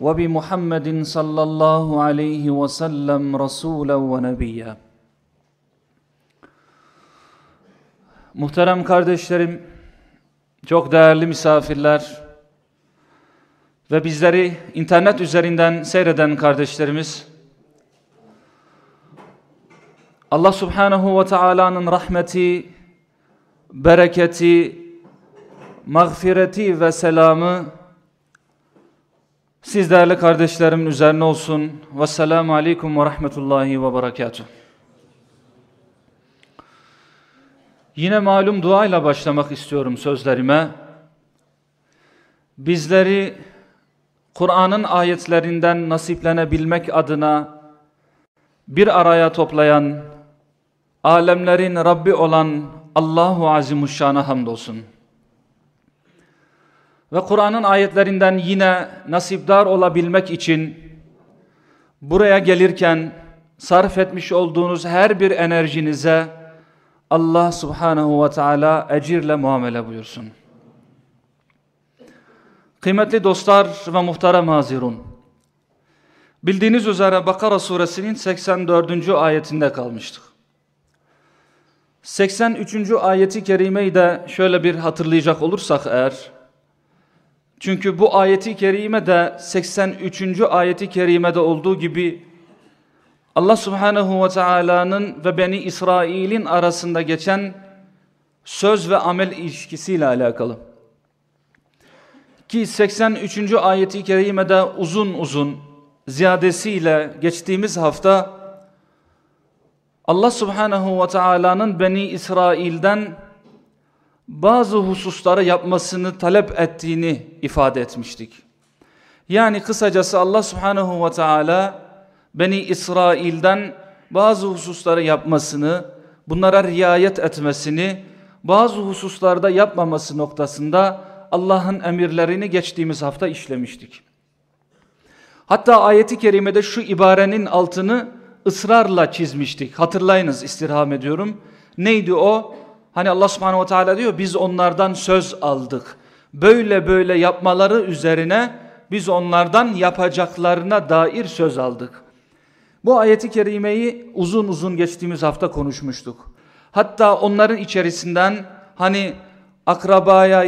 وبمحمد صلى الله عليه وسلم رسولا ونبيا Muhterem kardeşlerim, çok değerli misafirler ve bizleri internet üzerinden seyreden kardeşlerimiz, Allah Subhanahu ve Taala'nın rahmeti, bereketi, mağfireti ve selamı siz değerli kardeşlerimin üzerine olsun. Vesselamu aleyküm ve rahmetullahi ve berekatuhu. Yine malum duayla başlamak istiyorum sözlerime. Bizleri Kur'an'ın ayetlerinden nasiplenebilmek adına bir araya toplayan, alemlerin Rabbi olan Allahu Azimuşşan'a hamdolsun. Ve Kur'an'ın ayetlerinden yine nasipdar olabilmek için buraya gelirken sarf etmiş olduğunuz her bir enerjinize Allah Subhanahu ve Teala ecirle muamele buyursun. Kıymetli dostlar ve muhterem hazirun. Bildiğiniz üzere Bakara suresinin 84. ayetinde kalmıştık. 83. ayeti kerimeyi de şöyle bir hatırlayacak olursak eğer, çünkü bu ayeti kerime de 83. ayeti kerimede olduğu gibi Allah Subhanahu ve Taala'nın ve Beni İsrail'in arasında geçen söz ve amel ilişkisiyle alakalı. Ki 83. ayeti kerimede uzun uzun ziyadesiyle geçtiğimiz hafta Allah Subhanahu ve Taala'nın Beni İsrail'den bazı hususları yapmasını talep ettiğini ifade etmiştik. Yani kısacası Allah Subhanahu ve Teala Beni İsrail'den bazı hususları yapmasını, bunlara riayet etmesini, bazı hususlarda yapmaması noktasında Allah'ın emirlerini geçtiğimiz hafta işlemiştik. Hatta ayeti kerimede şu ibarenin altını ısrarla çizmiştik. Hatırlayınız istirham ediyorum. Neydi o? Hani Allah subhanehu ve teala diyor biz onlardan söz aldık. Böyle böyle yapmaları üzerine biz onlardan yapacaklarına dair söz aldık. Bu ayeti kerimeyi uzun uzun geçtiğimiz hafta konuşmuştuk. Hatta onların içerisinden hani akrabaya,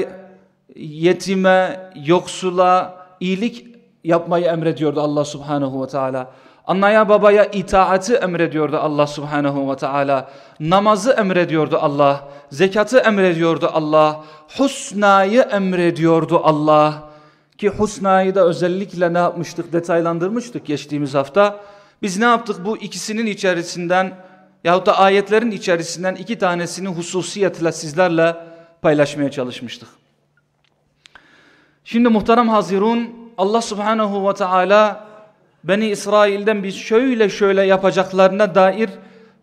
yetime, yoksula iyilik yapmayı emrediyordu Allah subhanehu ve teala. Annaya babaya itaati emrediyordu Allah subhanehu ve teala. Namazı emrediyordu Allah. Zekatı emrediyordu Allah. Husnayı emrediyordu Allah. Ki husnayı da özellikle ne yapmıştık detaylandırmıştık geçtiğimiz hafta. Biz ne yaptık bu ikisinin içerisinden yahut da ayetlerin içerisinden iki tanesini hususiyetle sizlerle paylaşmaya çalışmıştık. Şimdi muhterem Hazirun Allah subhanehu ve teala Beni İsrail'den biz şöyle şöyle yapacaklarına dair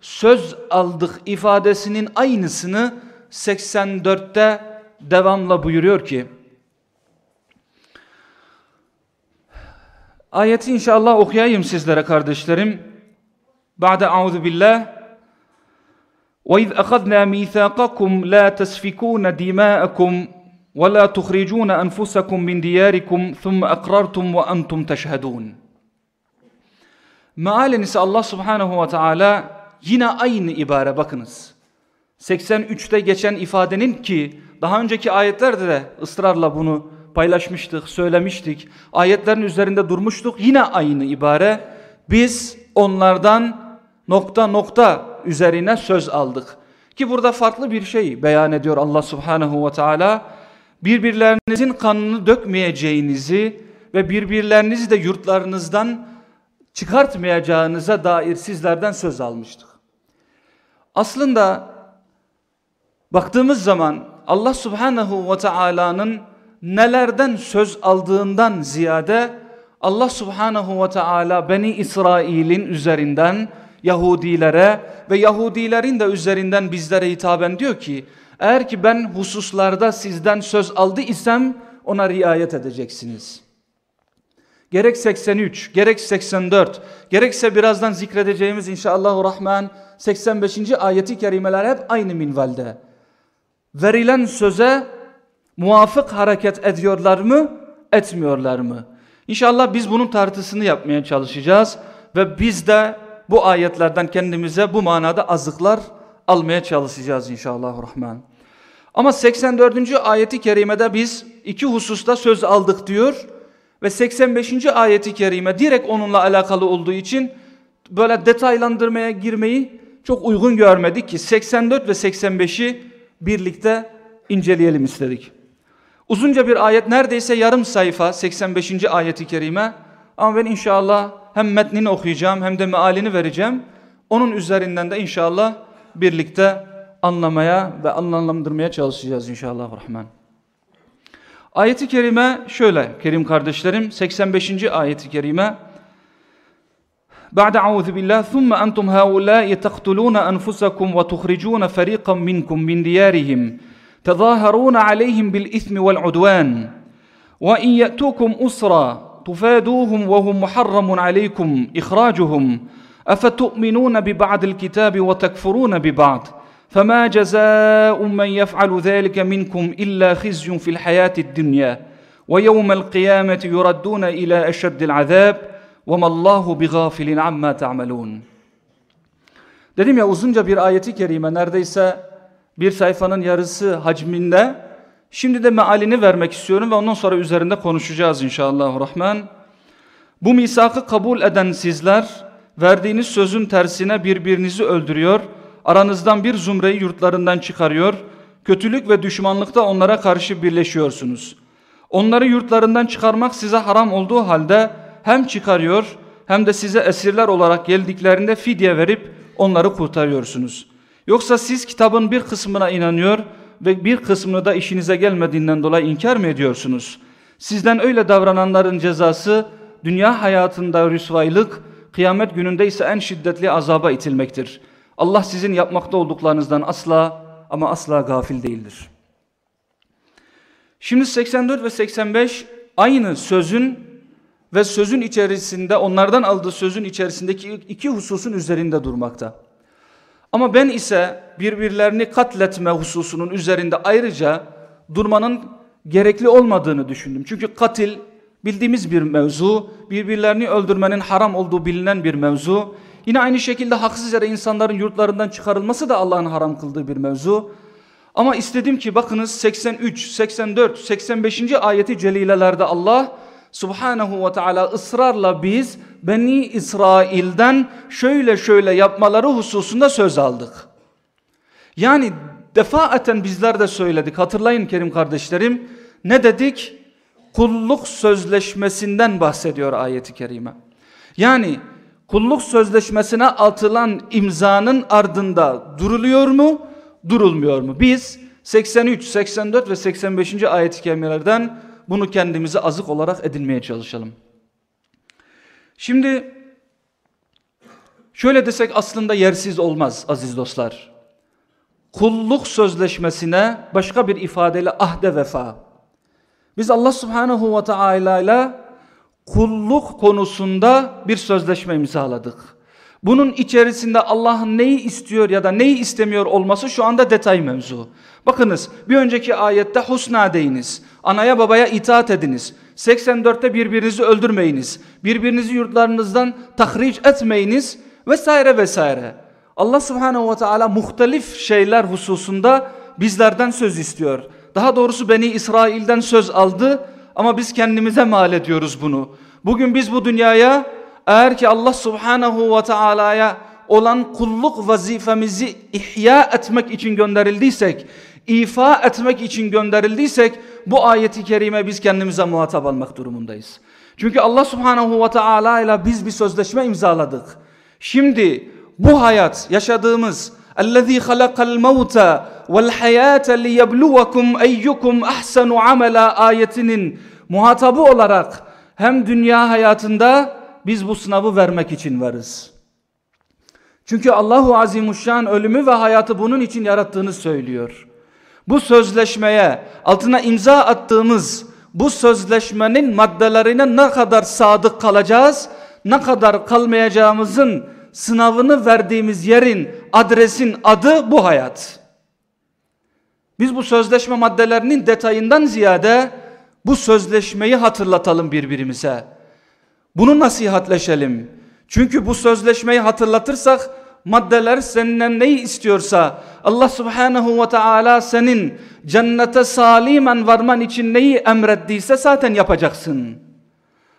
söz aldık ifadesinin aynısını 84'te devamla buyuruyor ki Ayeti inşallah okuyayım sizlere kardeşlerim. Ba'de auzu billah. Ve iz akhadna mithaqakum la tasfikun dima'akum ve la tukhrijun enfusakum min diyarikum thumma aqrartum. Mealen ise Allah Subhanahu ve Teala yine aynı ibare bakınız. 83'te geçen ifadenin ki daha önceki ayetlerde de ısrarla bunu paylaşmıştık, söylemiştik. Ayetlerin üzerinde durmuştuk. Yine aynı ibare. Biz onlardan nokta nokta üzerine söz aldık. Ki burada farklı bir şey beyan ediyor Allah Subhanahu ve Teala. Birbirlerinizin kanını dökmeyeceğinizi ve birbirlerinizi de yurtlarınızdan çıkartmayacağınıza dair sizlerden söz almıştık. Aslında baktığımız zaman Allah Subhanahu ve Taala'nın nelerden söz aldığından ziyade Allah subhanahu ve teala Beni İsrail'in üzerinden Yahudilere ve Yahudilerin de üzerinden bizlere hitaben diyor ki eğer ki ben hususlarda sizden söz aldı isem ona riayet edeceksiniz. Gerek 83, gerek 84, gerekse birazdan zikredeceğimiz inşallahü rahman 85. ayeti kerimeler hep aynı minvalde. Verilen söze muvafık hareket ediyorlar mı, etmiyorlar mı? İnşallah biz bunun tartısını yapmaya çalışacağız ve biz de bu ayetlerden kendimize bu manada azıklar almaya çalışacağız inşallah rahman. Ama 84. ayeti kerimede biz iki hususta söz aldık diyor ve 85. ayeti kerime direkt onunla alakalı olduğu için böyle detaylandırmaya girmeyi çok uygun görmedik ki 84 ve 85'i birlikte inceleyelim istedik. Uzunca bir ayet neredeyse yarım sayfa 85. ayeti kerime ama ben inşallah hem metnini okuyacağım hem de mealini vereceğim. Onun üzerinden de inşallah birlikte anlamaya ve anlamlandırmaya çalışacağız inşallah rahman. Ayeti kerime şöyle kerim kardeşlerim. 85. ayeti kerime. بعد أعوذ بالله ثم أنتم هؤلاء تقتلون أنفسكم وتخرجون فريقا منكم من ديارهم تظاهرون عليهم بالإثم والعدوان وإن يأتوكم أسرى تفادوهم وهم محرم عليكم إخراجهم أفتؤمنون ببعض الكتاب وتكفرون ببعض فما جزاء من يفعل ذلك منكم الا خزي في الحياه الدنيا ويوم القيامه يردون الى اشد العذاب وما الله بغافل عما تعملون Dedim ya uzunca bir ayeti kerime neredeyse bir sayfanın yarısı hacminde. Şimdi de mealini vermek istiyorum ve ondan sonra üzerinde konuşacağız inşallah rahman. Bu misakı kabul eden sizler verdiğiniz sözün tersine birbirinizi öldürüyor Aranızdan bir zumreyi yurtlarından çıkarıyor, kötülük ve düşmanlıkta onlara karşı birleşiyorsunuz. Onları yurtlarından çıkarmak size haram olduğu halde hem çıkarıyor hem de size esirler olarak geldiklerinde fidye verip onları kurtarıyorsunuz. Yoksa siz kitabın bir kısmına inanıyor ve bir kısmını da işinize gelmediğinden dolayı inkar mı ediyorsunuz? Sizden öyle davrananların cezası dünya hayatında rüsvaylık, kıyamet gününde ise en şiddetli azaba itilmektir.'' Allah sizin yapmakta olduklarınızdan asla ama asla gafil değildir. Şimdi 84 ve 85 aynı sözün ve sözün içerisinde onlardan aldığı sözün içerisindeki iki hususun üzerinde durmakta. Ama ben ise birbirlerini katletme hususunun üzerinde ayrıca durmanın gerekli olmadığını düşündüm. Çünkü katil bildiğimiz bir mevzu, birbirlerini öldürmenin haram olduğu bilinen bir mevzu. Yine aynı şekilde haksız yere insanların yurtlarından çıkarılması da Allah'ın haram kıldığı bir mevzu. Ama istedim ki bakınız 83, 84, 85. ayeti celilelerde Allah Subhanahu ve Teala ısrarla biz Beni İsrail'den şöyle şöyle yapmaları hususunda söz aldık. Yani defaten bizler de söyledik. Hatırlayın Kerim kardeşlerim. Ne dedik? Kulluk sözleşmesinden bahsediyor ayeti kerime. Yani kulluk sözleşmesine atılan imzanın ardında duruluyor mu, durulmuyor mu? Biz 83, 84 ve 85. ayet-i kerimelerden bunu kendimize azık olarak edinmeye çalışalım. Şimdi şöyle desek aslında yersiz olmaz aziz dostlar. Kulluk sözleşmesine başka bir ifadeyle ahde vefa. Biz Allah subhanahu ve teala ile kulluk konusunda bir sözleşme imzaladık. Bunun içerisinde Allah'ın neyi istiyor ya da neyi istemiyor olması şu anda detay mevzu. Bakınız bir önceki ayette husna deyiniz. Anaya babaya itaat ediniz. 84'te birbirinizi öldürmeyiniz. Birbirinizi yurtlarınızdan tahric etmeyiniz vesaire vesaire. Allah subhanehu ve teala muhtelif şeyler hususunda bizlerden söz istiyor. Daha doğrusu Beni İsrail'den söz aldı ama biz kendimize mal ediyoruz bunu. Bugün biz bu dünyaya eğer ki Allah subhanahu ve teala'ya olan kulluk vazifemizi ihya etmek için gönderildiysek, ifa etmek için gönderildiysek bu ayeti kerime biz kendimize muhatap almak durumundayız. Çünkü Allah subhanahu ve teala ile biz bir sözleşme imzaladık. Şimdi bu hayat yaşadığımız اَلَّذ۪ي خَلَقَ الْمَوْتَ وَالْحَيَاةَ لِيَبْلُوَكُمْ اَيُّكُمْ اَحْسَنُ عَمَلًا ayetinin muhatabı olarak hem dünya hayatında biz bu sınavı vermek için varız. Çünkü Allahu Azimuşşan ölümü ve hayatı bunun için yarattığını söylüyor. Bu sözleşmeye altına imza attığımız bu sözleşmenin maddelerine ne kadar sadık kalacağız, ne kadar kalmayacağımızın sınavını verdiğimiz yerin, adresin adı bu hayat. Biz bu sözleşme maddelerinin detayından ziyade bu sözleşmeyi hatırlatalım birbirimize. Bunu nasihatleşelim. Çünkü bu sözleşmeyi hatırlatırsak maddeler senden neyi istiyorsa Allah subhanahu ve teala senin cennete salimen varman için neyi emrettiyse zaten yapacaksın.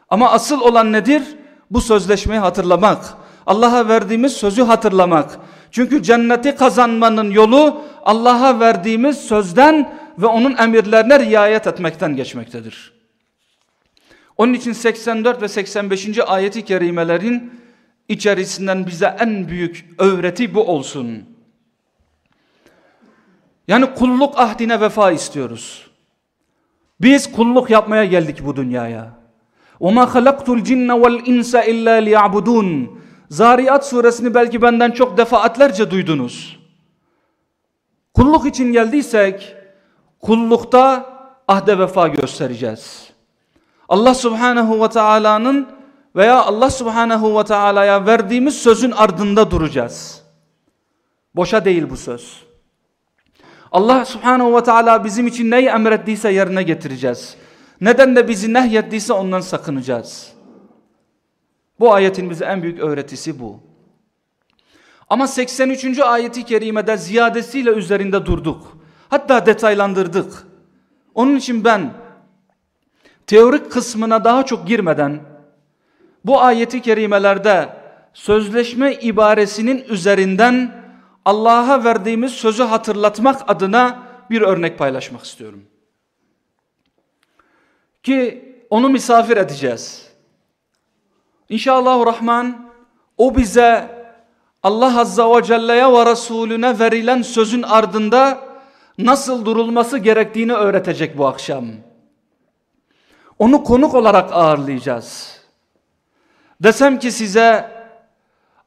Ama asıl olan nedir? Bu sözleşmeyi hatırlamak. Allah'a verdiğimiz sözü hatırlamak. Çünkü cenneti kazanmanın yolu Allah'a verdiğimiz sözden ve onun emirlerine riayet etmekten geçmektedir. Onun için 84 ve 85. ayeti kerimelerin içerisinden bize en büyük öğreti bu olsun. Yani kulluk ahdine vefa istiyoruz. Biz kulluk yapmaya geldik bu dünyaya. وَمَا خَلَقْتُ الْجِنَّ وَالْاِنْسَ اِلَّا لِيَعْبُدُونَ Zariyat suresini belki benden çok defaatlerce duydunuz. Kulluk için geldiysek, kullukta ahde vefa göstereceğiz. Allah subhanehu ve teala'nın veya Allah subhanehu ve teala'ya verdiğimiz sözün ardında duracağız. Boşa değil bu söz. Allah subhanehu ve teala bizim için neyi emrettiyse yerine getireceğiz. Neden de bizi nehyettiyse ondan sakınacağız. Bu ayetin bize en büyük öğretisi bu. Ama 83. ayeti kerimede ziyadesiyle üzerinde durduk. Hatta detaylandırdık. Onun için ben teorik kısmına daha çok girmeden bu ayeti kerimelerde sözleşme ibaresinin üzerinden Allah'a verdiğimiz sözü hatırlatmak adına bir örnek paylaşmak istiyorum. Ki onu misafir edeceğiz. İnşallah Rahman o bize Allah Azza ve Celle'ye ve Resulüne verilen sözün ardında nasıl durulması gerektiğini öğretecek bu akşam. Onu konuk olarak ağırlayacağız. Desem ki size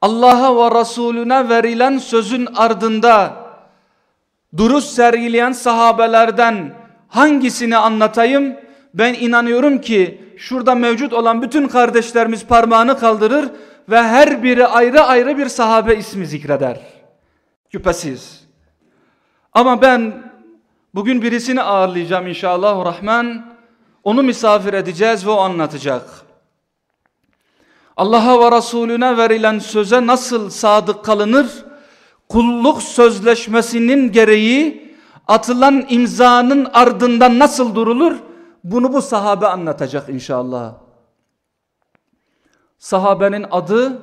Allah'a ve Resulüne verilen sözün ardında duruş sergileyen sahabelerden hangisini anlatayım? Ben inanıyorum ki şurada mevcut olan bütün kardeşlerimiz parmağını kaldırır ve her biri ayrı ayrı bir sahabe ismi zikreder. Şüphesiz. Ama ben bugün birisini ağırlayacağım inşallah Rahman. Onu misafir edeceğiz ve o anlatacak. Allah'a ve Resulüne verilen söze nasıl sadık kalınır? Kulluk sözleşmesinin gereği atılan imzanın ardından nasıl durulur? Bunu bu sahabe anlatacak inşallah. Sahabenin adı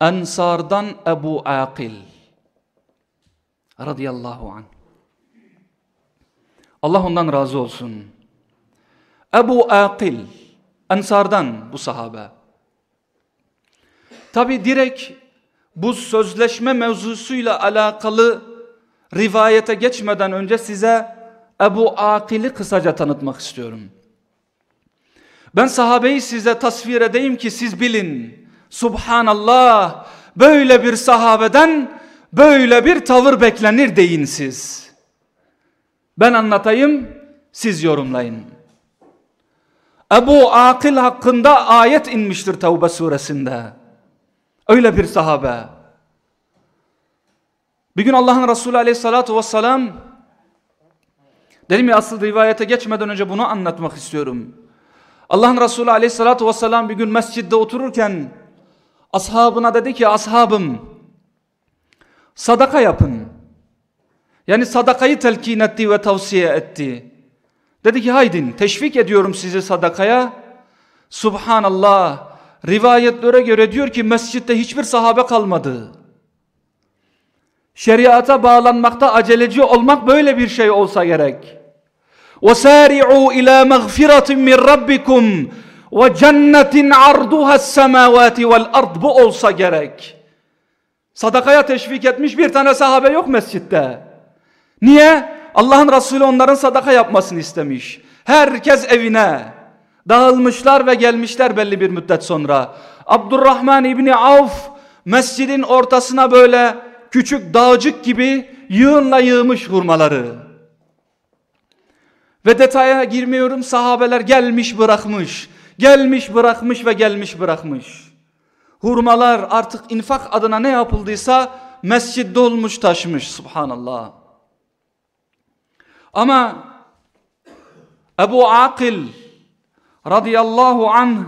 Ensardan Ebu Akil radıyallahu anh. Allah ondan razı olsun. Ebu Akil Ensardan bu sahabe. Tabi direkt bu sözleşme mevzusuyla alakalı rivayete geçmeden önce size Ebu Akil'i kısaca tanıtmak istiyorum. Ben sahabeyi size tasvir edeyim ki siz bilin. Subhanallah böyle bir sahabeden böyle bir tavır beklenir deyin siz. Ben anlatayım siz yorumlayın. Ebu Akil hakkında ayet inmiştir Tevbe suresinde. Öyle bir sahabe. Bir gün Allah'ın Resulü aleyhissalatu vesselam dedim ya asıl rivayete geçmeden önce bunu anlatmak istiyorum. Allah'ın Resulü aleyhissalatu vesselam bir gün mescidde otururken ashabına dedi ki ashabım sadaka yapın. Yani sadakayı telkin etti ve tavsiye etti. Dedi ki haydin teşvik ediyorum sizi sadakaya. Subhanallah rivayetlere göre diyor ki mescitte hiçbir sahabe kalmadı. Şeriata bağlanmakta aceleci olmak böyle bir şey olsa gerek. وَسَارِعُوا إِلَى مَغْفِرَةٍ مِّنْ رَبِّكُمْ وَجَنَّةٍ عَرْضُهَا السَّمَاوَاتِ وَالْأَرْضِ Bu olsa gerek. Sadakaya teşvik etmiş bir tane sahabe yok mescitte. Niye? Allah'ın Resulü onların sadaka yapmasını istemiş. Herkes evine. Dağılmışlar ve gelmişler belli bir müddet sonra. Abdurrahman İbni Avf mescidin ortasına böyle küçük dağcık gibi yığınla yığmış hurmaları. Ve detaya girmiyorum sahabeler gelmiş bırakmış. Gelmiş bırakmış ve gelmiş bırakmış. Hurmalar artık infak adına ne yapıldıysa mescid dolmuş taşmış subhanallah. Ama Ebu Akil radıyallahu anh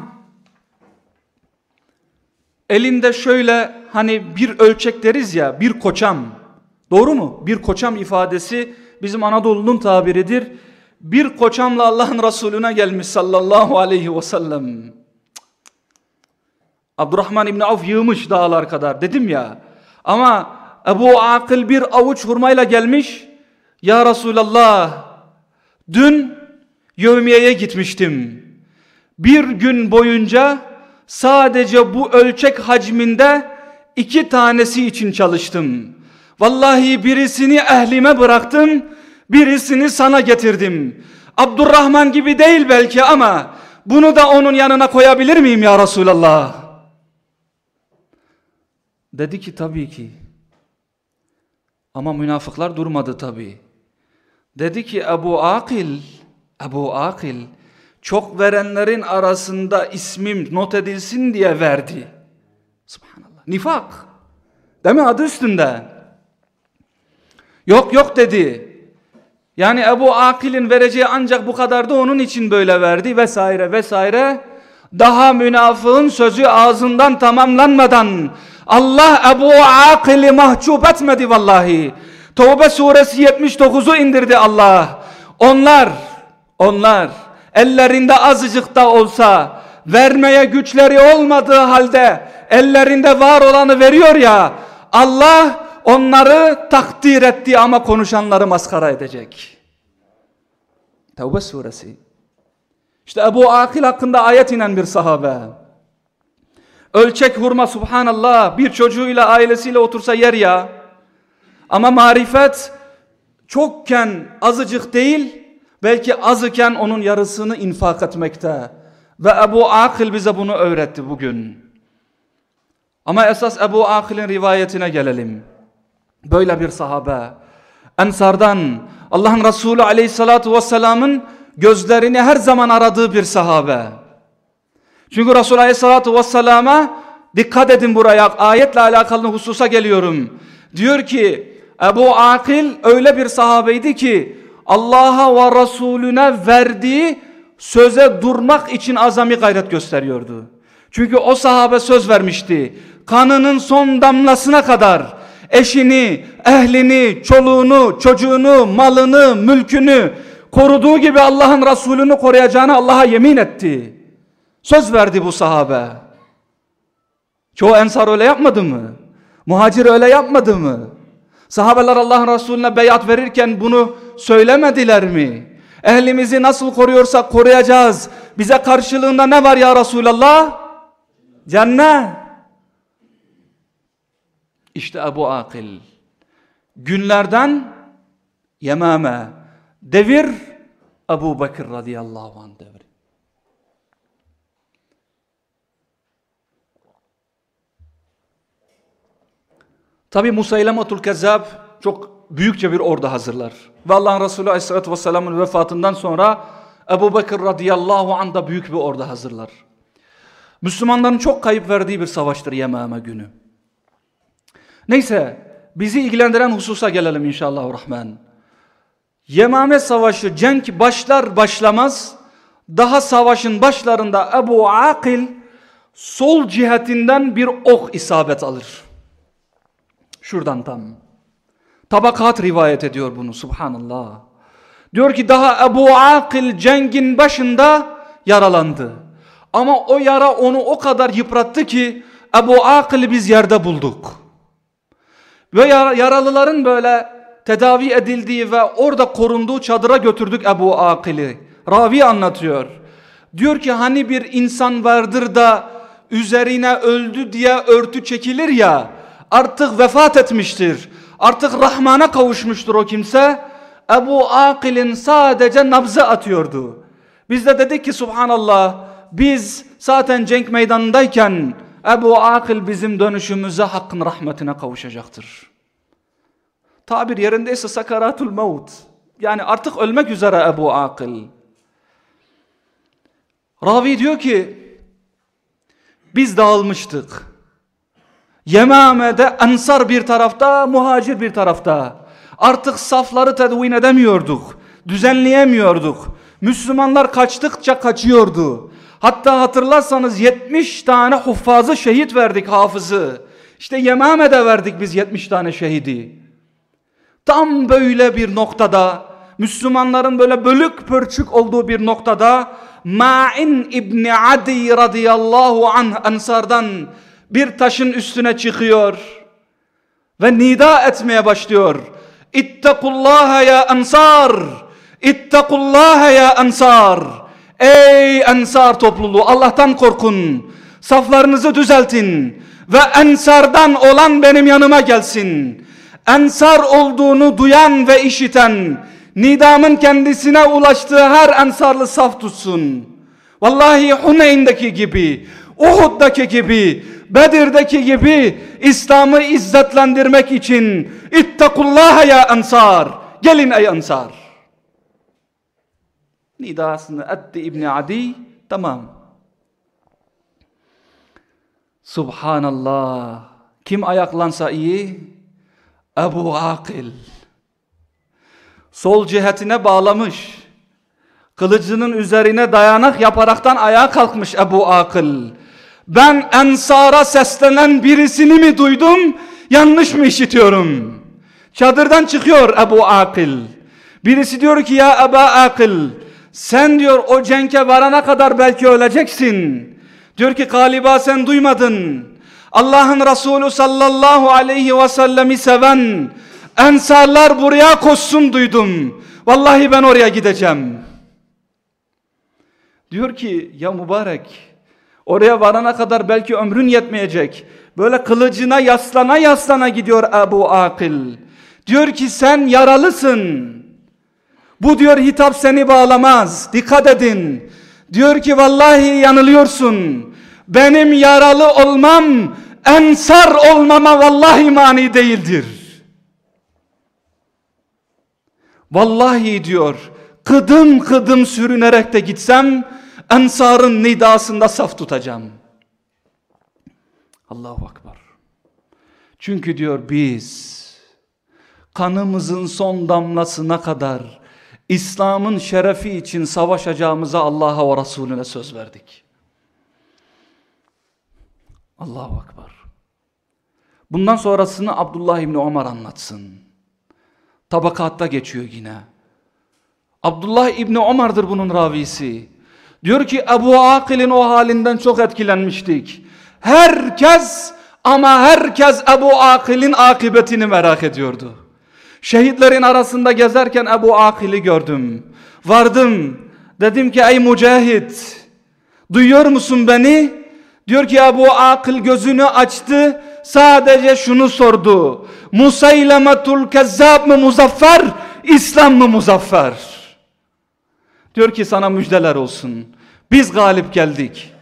elinde şöyle hani bir ölçek deriz ya bir koçam doğru mu? Bir koçam ifadesi bizim Anadolu'nun tabiridir. Bir koçamla Allah'ın Resulüne gelmiş sallallahu aleyhi ve sellem. Abdurrahman İbni Avf yığmış dağlar kadar dedim ya. Ama Ebu Akil bir avuç hurmayla gelmiş. Ya Resulallah dün Yevmiye'ye gitmiştim. Bir gün boyunca sadece bu ölçek hacminde iki tanesi için çalıştım. Vallahi birisini ehlime bıraktım, birisini sana getirdim. Abdurrahman gibi değil belki ama bunu da onun yanına koyabilir miyim ya Resulallah? Dedi ki tabii ki. Ama münafıklar durmadı tabii. Dedi ki Ebu Akil, Ebu Akil çok verenlerin arasında ismim not edilsin diye verdi. Subhanallah. Nifak. Değil mi adı üstünde? Yok yok dedi. Yani Ebu Akil'in vereceği ancak bu kadar da onun için böyle verdi vesaire vesaire. Daha münafığın sözü ağzından tamamlanmadan Allah Ebu Akil'i mahcup etmedi vallahi. Tevbe suresi 79'u indirdi Allah. Onlar, onlar ellerinde azıcık da olsa vermeye güçleri olmadığı halde ellerinde var olanı veriyor ya Allah onları takdir etti ama konuşanları maskara edecek. Tevbe suresi. İşte Ebu Akil hakkında ayet inen bir sahabe. Ölçek hurma subhanallah bir çocuğuyla ailesiyle otursa yer ya. Ama marifet çokken azıcık değil belki azıken onun yarısını infak etmekte. Ve Ebu Akil bize bunu öğretti bugün. Ama esas Ebu Akil'in rivayetine gelelim. Böyle bir sahabe. Ensardan Allah'ın Resulü aleyhissalatu vesselamın gözlerini her zaman aradığı bir sahabe. Çünkü Resulü aleyhissalatu vesselama dikkat edin buraya ayetle alakalı hususa geliyorum. Diyor ki Ebu Akil öyle bir sahabeydi ki Allah'a ve Resulüne verdiği söze durmak için azami gayret gösteriyordu. Çünkü o sahabe söz vermişti. Kanının son damlasına kadar eşini, ehlini, çoluğunu, çocuğunu, malını, mülkünü koruduğu gibi Allah'ın Resulünü koruyacağını Allah'a yemin etti. Söz verdi bu sahabe. Çoğu ensar öyle yapmadı mı? Muhacir öyle yapmadı mı? Sahabeler Allah'ın Resulüne beyat verirken bunu söylemediler mi? Ehlimizi nasıl koruyorsak koruyacağız. Bize karşılığında ne var ya Resulallah? Cennet. İşte Ebu Akil. Günlerden Yemame. Devir Ebu Bekir radıyallahu anh devri. Tabi Musaylamatul Kezzab çok büyükçe bir ordu hazırlar. Ve Allah'ın Resulü Aleyhisselatü Vesselam'ın vefatından sonra Ebu Bekir radıyallahu anh da büyük bir ordu hazırlar. Müslümanların çok kayıp verdiği bir savaştır Yemame günü. Neyse bizi ilgilendiren hususa gelelim inşallah rahman. Yemame savaşı cenk başlar başlamaz daha savaşın başlarında Ebu Akil sol cihetinden bir ok isabet alır. Şuradan tam. Tabakat rivayet ediyor bunu subhanallah. Diyor ki daha Ebu Akil cengin başında yaralandı. Ama o yara onu o kadar yıprattı ki Ebu Akil'i biz yerde bulduk. Ve yaralıların böyle tedavi edildiği ve orada korunduğu çadıra götürdük Ebu Akil'i. Ravi anlatıyor. Diyor ki hani bir insan vardır da üzerine öldü diye örtü çekilir ya. Artık vefat etmiştir. Artık Rahman'a kavuşmuştur o kimse. Ebu Akil'in sadece nabzı atıyordu. Biz de dedik ki subhanallah biz zaten cenk meydanındayken Ebu Akil bizim dönüşümüze hakkın rahmetine kavuşacaktır. Tabir yerindeyse sakaratul mevt. Yani artık ölmek üzere Ebu Akil. Ravi diyor ki biz dağılmıştık. Yemame'de ensar bir tarafta, muhacir bir tarafta. Artık safları tedvin edemiyorduk. Düzenleyemiyorduk. Müslümanlar kaçtıkça kaçıyordu. Hatta hatırlarsanız 70 tane huffazı şehit verdik hafızı. İşte Yemame'de verdik biz 70 tane şehidi. Tam böyle bir noktada Müslümanların böyle bölük pörçük olduğu bir noktada Ma'in İbni Adi radıyallahu anh Ensardan bir taşın üstüne çıkıyor ve nida etmeye başlıyor. İttakullaha ya ensar. İttakullaha ya ensar. Ey ensar topluluğu Allah'tan korkun. Saflarınızı düzeltin. Ve ensardan olan benim yanıma gelsin. Ensar olduğunu duyan ve işiten nidamın kendisine ulaştığı her ensarlı saf tutsun. Vallahi Huneyn'deki gibi, Uhud'daki gibi, Bedir'deki gibi İslam'ı izzetlendirmek için ittakullaha ya ensar. Gelin ey ensar. Nidasını etti İbni Adi. Tamam. Subhanallah. Kim ayaklansa iyi? Ebu Akil. Sol cihetine bağlamış. Kılıcının üzerine dayanak yaparaktan ayağa kalkmış Ebu Akil. Ben ensara seslenen birisini mi duydum? Yanlış mı işitiyorum? Çadırdan çıkıyor Ebu Akil. Birisi diyor ki ya Ebu Akil sen diyor o cenke varana kadar belki öleceksin. Diyor ki galiba sen duymadın. Allah'ın Resulü sallallahu aleyhi ve sellemi seven ensarlar buraya koşsun duydum. Vallahi ben oraya gideceğim. Diyor ki ya mübarek oraya varana kadar belki ömrün yetmeyecek. Böyle kılıcına yaslana yaslana gidiyor Ebu Akil. Diyor ki sen yaralısın. Bu diyor hitap seni bağlamaz. Dikkat edin. Diyor ki vallahi yanılıyorsun. Benim yaralı olmam ensar olmama vallahi mani değildir. Vallahi diyor kıdım kıdım sürünerek de gitsem ensarın nidasında saf tutacağım. Allahu Akbar. Çünkü diyor biz kanımızın son damlasına kadar İslam'ın şerefi için savaşacağımıza Allah'a ve Resulüne söz verdik. Allahu Akbar. Bundan sonrasını Abdullah İbni Ömer anlatsın. Tabakatta geçiyor yine. Abdullah İbni Ömer'dir bunun ravisi. Diyor ki Ebu Akil'in o halinden çok etkilenmiştik. Herkes ama herkes Ebu Akil'in akıbetini merak ediyordu. Şehitlerin arasında gezerken Ebu Akil'i gördüm. Vardım. Dedim ki ey mücahit duyuyor musun beni? Diyor ki Ebu Akil gözünü açtı. Sadece şunu sordu. Musaylamatul kezzab mı muzaffer? İslam mı muzaffer? Diyor ki sana müjdeler olsun. Biz galip geldik.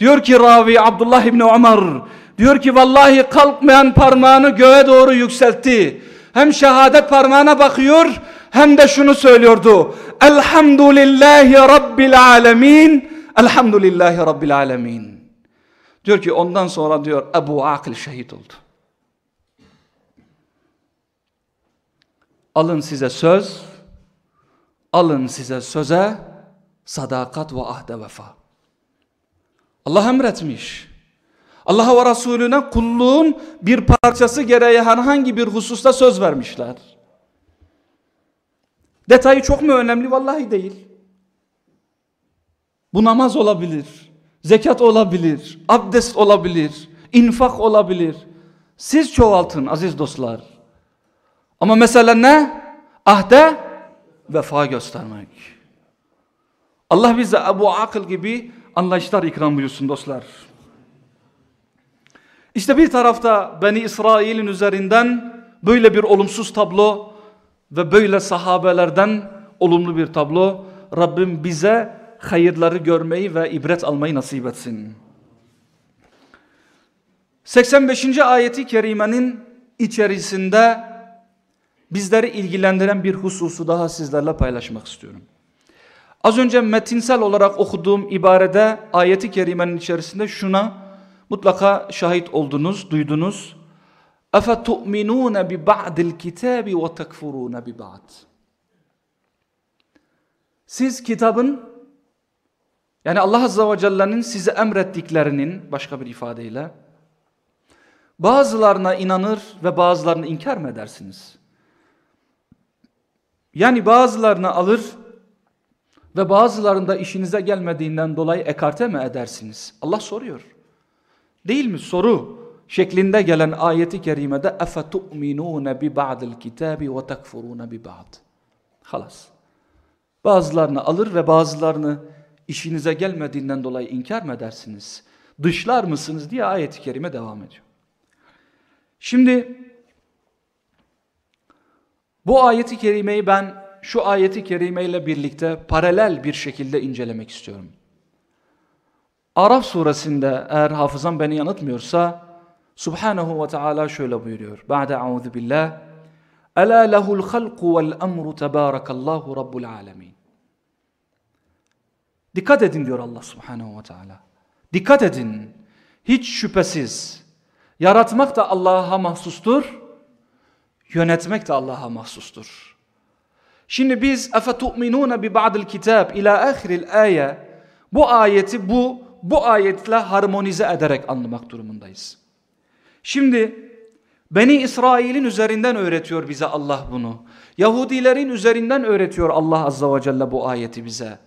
Diyor ki ravi Abdullah İbni Ömer. Diyor ki vallahi kalkmayan parmağını göğe doğru yükseltti hem şehadet parmağına bakıyor hem de şunu söylüyordu. Elhamdülillahi Rabbil alemin. Elhamdülillahi Rabbil alemin. Diyor ki ondan sonra diyor Ebu Akil şehit oldu. Alın size söz, alın size söze sadakat ve ahde vefa. Allah emretmiş. Allah'a ve Resulüne kulluğun bir parçası gereği herhangi bir hususta söz vermişler. Detayı çok mu önemli? Vallahi değil. Bu namaz olabilir, zekat olabilir, abdest olabilir, infak olabilir. Siz çoğaltın aziz dostlar. Ama mesele ne? Ahde vefa göstermek. Allah bize Ebu Akıl gibi anlayışlar ikram buyursun dostlar. İşte bir tarafta Beni İsrail'in üzerinden böyle bir olumsuz tablo ve böyle sahabelerden olumlu bir tablo. Rabbim bize hayırları görmeyi ve ibret almayı nasip etsin. 85. ayeti kerimenin içerisinde bizleri ilgilendiren bir hususu daha sizlerle paylaşmak istiyorum. Az önce metinsel olarak okuduğum ibarede ayeti kerimenin içerisinde şuna mutlaka şahit oldunuz, duydunuz. اَفَتُؤْمِنُونَ بِبَعْدِ الْكِتَابِ وَتَكْفُرُونَ بِبَعْدِ Siz kitabın yani Allah Azze ve Celle'nin size emrettiklerinin başka bir ifadeyle bazılarına inanır ve bazılarını inkar mı edersiniz? Yani bazılarını alır ve bazılarında işinize gelmediğinden dolayı ekarte mi edersiniz? Allah soruyor. Değil mi soru şeklinde gelen ayeti kerimede اَفَتُؤْمِنُونَ بِبَعْدِ الْكِتَابِ وَتَكْفُرُونَ بِبَعْدِ Halas. Bazılarını alır ve bazılarını işinize gelmediğinden dolayı inkar mı edersiniz? Dışlar mısınız diye ayeti kerime devam ediyor. Şimdi bu ayeti kerimeyi ben şu ayeti kerimeyle birlikte paralel bir şekilde incelemek istiyorum. Araf suresinde eğer hafızam beni yanıtmıyorsa Subhanahu ve Teala şöyle buyuruyor. Ba'de auzu billah Ela lehul halku vel emru tebarakallahu rabbul alemin. Dikkat edin diyor Allah Subhanahu ve Teala. Dikkat edin. Hiç şüphesiz yaratmak da Allah'a mahsustur. Yönetmek de Allah'a mahsustur. Şimdi biz bi ba'dil kitab ila ahiril ayet bu ayeti bu bu ayetle harmonize ederek anlamak durumundayız. Şimdi Beni İsrail'in üzerinden öğretiyor bize Allah bunu. Yahudilerin üzerinden öğretiyor Allah Azza ve Celle bu ayeti bize.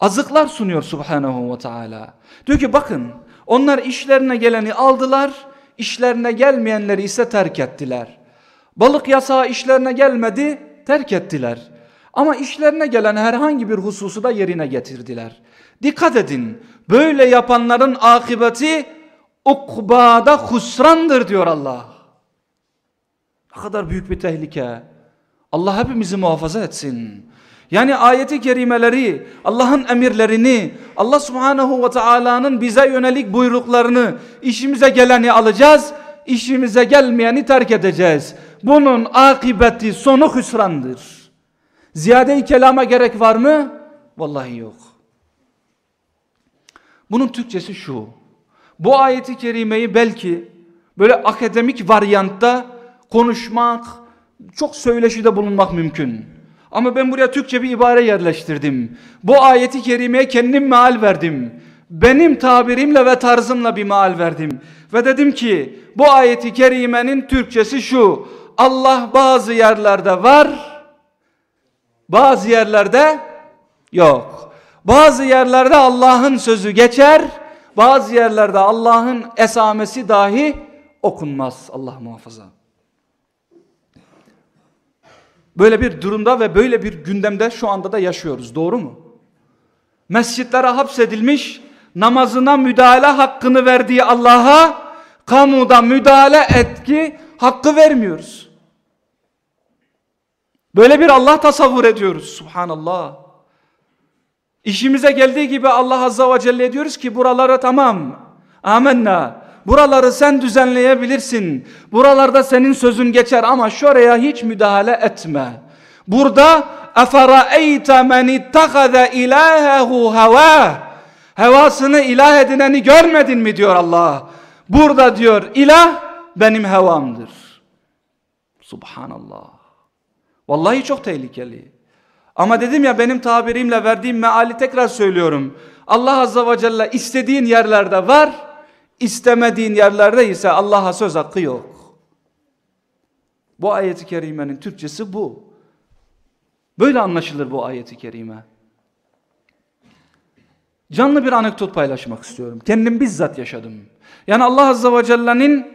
Azıklar sunuyor Subhanahu ve Teala. Diyor ki bakın onlar işlerine geleni aldılar, işlerine gelmeyenleri ise terk ettiler. Balık yasağı işlerine gelmedi, terk ettiler. Ama işlerine gelen herhangi bir hususu da yerine getirdiler. Dikkat edin, böyle yapanların akıbeti ukbada husrandır diyor Allah. Ne kadar büyük bir tehlike. Allah hepimizi muhafaza etsin. Yani ayeti kerimeleri, Allah'ın emirlerini, Allah subhanahu ve Taala'nın bize yönelik buyruklarını, işimize geleni alacağız, işimize gelmeyeni terk edeceğiz. Bunun akıbeti sonu hüsrandır. Ziyade-i kelama gerek var mı? Vallahi yok. Bunun Türkçesi şu. Bu ayeti kerimeyi belki böyle akademik varyantta konuşmak, çok söyleşide bulunmak mümkün. Ama ben buraya Türkçe bir ibare yerleştirdim. Bu ayeti kerimeye kendim meal verdim. Benim tabirimle ve tarzımla bir meal verdim. Ve dedim ki bu ayeti kerimenin Türkçesi şu. Allah bazı yerlerde var, bazı yerlerde yok. Bazı yerlerde Allah'ın sözü geçer, bazı yerlerde Allah'ın esamesi dahi okunmaz. Allah muhafaza. Böyle bir durumda ve böyle bir gündemde şu anda da yaşıyoruz. Doğru mu? Mescitlere hapsedilmiş, namazına müdahale hakkını verdiği Allah'a kamuda müdahale etki hakkı vermiyoruz. Böyle bir Allah tasavvur ediyoruz. Subhanallah. İşimize geldiği gibi Allah Azza ve Celle diyoruz ki buralara tamam. Amenna. Buraları sen düzenleyebilirsin. Buralarda senin sözün geçer ama şuraya hiç müdahale etme. Burada efera'eyte men ittahaza ilahehu hava. Hevasını ilah edineni görmedin mi diyor Allah. Burada diyor ilah benim hevamdır. Subhanallah. Vallahi çok tehlikeli. Ama dedim ya benim tabirimle verdiğim meali tekrar söylüyorum. Allah Azza ve Celle istediğin yerlerde var, istemediğin yerlerde ise Allah'a söz hakkı yok. Bu ayeti kerimenin Türkçesi bu. Böyle anlaşılır bu ayeti kerime. Canlı bir anekdot paylaşmak istiyorum. Kendim bizzat yaşadım. Yani Allah Azza ve Celle'nin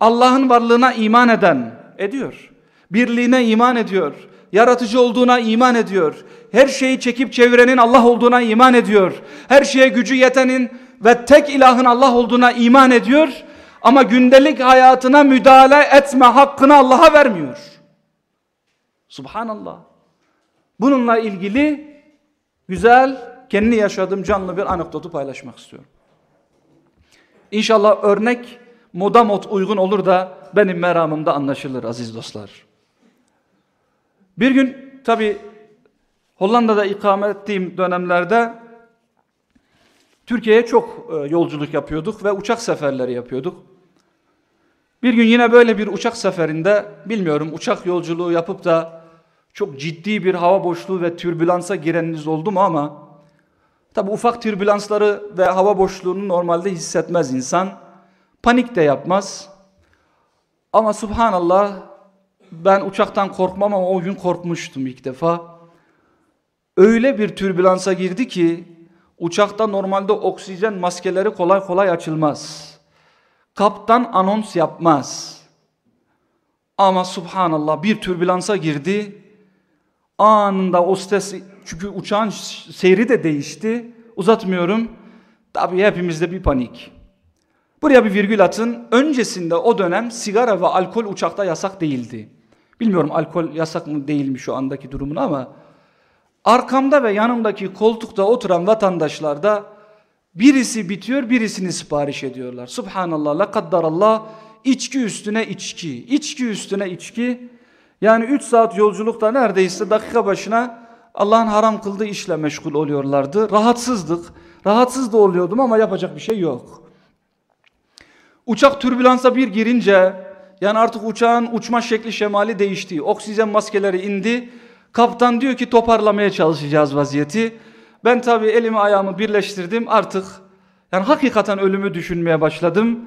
Allah'ın varlığına iman eden ediyor. Birliğine iman ediyor. Yaratıcı olduğuna iman ediyor. Her şeyi çekip çevirenin Allah olduğuna iman ediyor. Her şeye gücü yetenin ve tek ilahın Allah olduğuna iman ediyor. Ama gündelik hayatına müdahale etme hakkını Allah'a vermiyor. Subhanallah. Bununla ilgili güzel, kendi yaşadığım canlı bir anekdotu paylaşmak istiyorum. İnşallah örnek moda mod uygun olur da benim meramımda anlaşılır aziz dostlar. Bir gün tabi Hollanda'da ikamet ettiğim dönemlerde Türkiye'ye çok e, yolculuk yapıyorduk ve uçak seferleri yapıyorduk. Bir gün yine böyle bir uçak seferinde bilmiyorum uçak yolculuğu yapıp da çok ciddi bir hava boşluğu ve türbülansa gireniniz oldu mu ama tabi ufak türbülansları ve hava boşluğunu normalde hissetmez insan. Panik de yapmaz. Ama subhanallah ben uçaktan korkmam ama o gün korkmuştum ilk defa. Öyle bir türbülansa girdi ki uçakta normalde oksijen maskeleri kolay kolay açılmaz. Kaptan anons yapmaz. Ama subhanallah bir türbülansa girdi. Anında o stres çünkü uçağın seyri de değişti. Uzatmıyorum. Tabii hepimizde bir panik. Buraya bir virgül atın. Öncesinde o dönem sigara ve alkol uçakta yasak değildi. Bilmiyorum alkol yasak mı değil mi şu andaki durumunu ama arkamda ve yanımdaki koltukta oturan vatandaşlar da birisi bitiyor birisini sipariş ediyorlar. Subhanallah la kaddarallah içki üstüne içki, içki üstüne içki. Yani 3 saat yolculukta neredeyse dakika başına Allah'ın haram kıldığı işle meşgul oluyorlardı. Rahatsızdık. Rahatsız da oluyordum ama yapacak bir şey yok. Uçak türbülansa bir girince yani artık uçağın uçma şekli şemali değişti. Oksijen maskeleri indi. Kaptan diyor ki toparlamaya çalışacağız vaziyeti. Ben tabii elimi ayağımı birleştirdim artık yani hakikaten ölümü düşünmeye başladım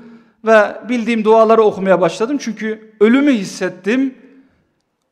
ve bildiğim duaları okumaya başladım çünkü ölümü hissettim.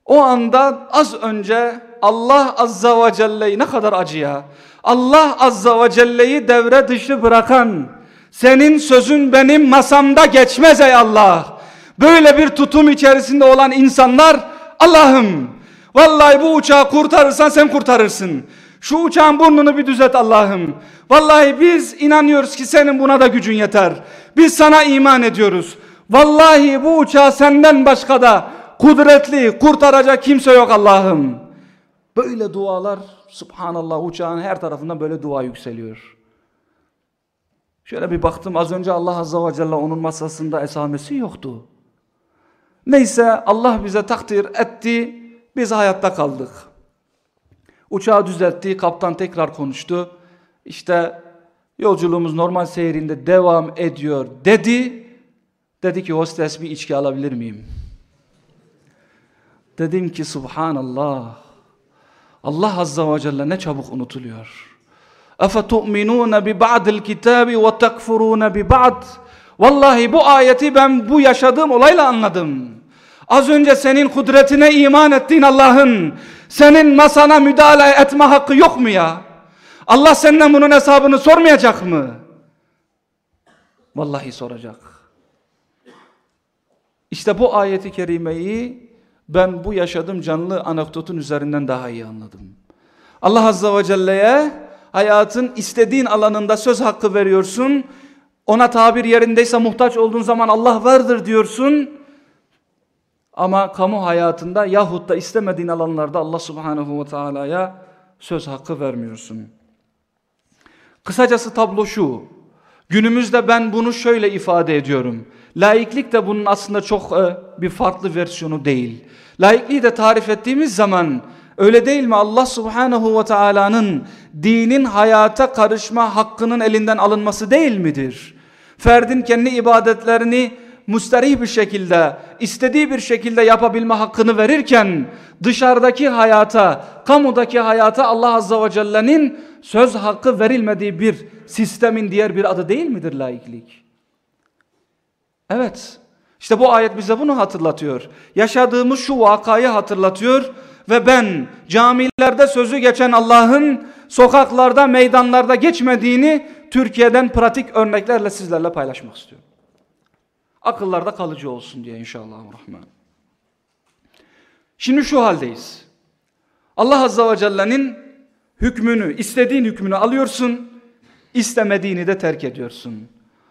O anda az önce Allah Azza ve Celle'yi ne kadar acıya, Allah Azza ve Celle'yi devre dışı bırakan, senin sözün benim masamda geçmez ey Allah. Böyle bir tutum içerisinde olan insanlar Allah'ım vallahi bu uçağı kurtarırsan sen kurtarırsın. Şu uçağın burnunu bir düzelt Allah'ım. Vallahi biz inanıyoruz ki senin buna da gücün yeter. Biz sana iman ediyoruz. Vallahi bu uçağı senden başka da kudretli kurtaracak kimse yok Allah'ım. Böyle dualar subhanallah uçağın her tarafından böyle dua yükseliyor. Şöyle bir baktım az önce Allah Azze ve Celle onun masasında esamesi yoktu. Neyse Allah bize takdir etti. Biz hayatta kaldık. Uçağı düzeltti. Kaptan tekrar konuştu. İşte yolculuğumuz normal seyrinde devam ediyor dedi. Dedi ki hostes bir içki alabilir miyim? Dedim ki subhanallah. Allah azza ve celle ne çabuk unutuluyor. اَفَتُؤْمِنُونَ بِبَعْدِ الْكِتَابِ وَتَكْفُرُونَ بِبَعْدِ Vallahi bu ayeti ben bu yaşadığım olayla anladım. Az önce senin kudretine iman ettiğin Allah'ın senin masana müdahale etme hakkı yok mu ya? Allah senden bunun hesabını sormayacak mı? Vallahi soracak. İşte bu ayeti kerimeyi ben bu yaşadığım canlı anekdotun üzerinden daha iyi anladım. Allah Azze ve Celle'ye hayatın istediğin alanında söz hakkı veriyorsun. Ona tabir yerindeyse muhtaç olduğun zaman Allah vardır diyorsun. Ama kamu hayatında yahut da istemediğin alanlarda Allah subhanehu ve teala'ya söz hakkı vermiyorsun. Kısacası tablo şu. Günümüzde ben bunu şöyle ifade ediyorum. Laiklik de bunun aslında çok e, bir farklı versiyonu değil. Laikliği de tarif ettiğimiz zaman öyle değil mi Allah subhanehu ve teala'nın dinin hayata karışma hakkının elinden alınması değil midir? Ferdin kendi ibadetlerini müsterih bir şekilde, istediği bir şekilde yapabilme hakkını verirken dışarıdaki hayata, kamudaki hayata Allah Azze ve Celle'nin söz hakkı verilmediği bir sistemin diğer bir adı değil midir laiklik? Evet. İşte bu ayet bize bunu hatırlatıyor. Yaşadığımız şu vakayı hatırlatıyor ve ben camilerde sözü geçen Allah'ın sokaklarda, meydanlarda geçmediğini Türkiye'den pratik örneklerle sizlerle paylaşmak istiyorum. Akıllarda kalıcı olsun diye inşallah. Rahman. Şimdi şu haldeyiz. Allah Azza ve Celle'nin hükmünü, istediğin hükmünü alıyorsun, istemediğini de terk ediyorsun.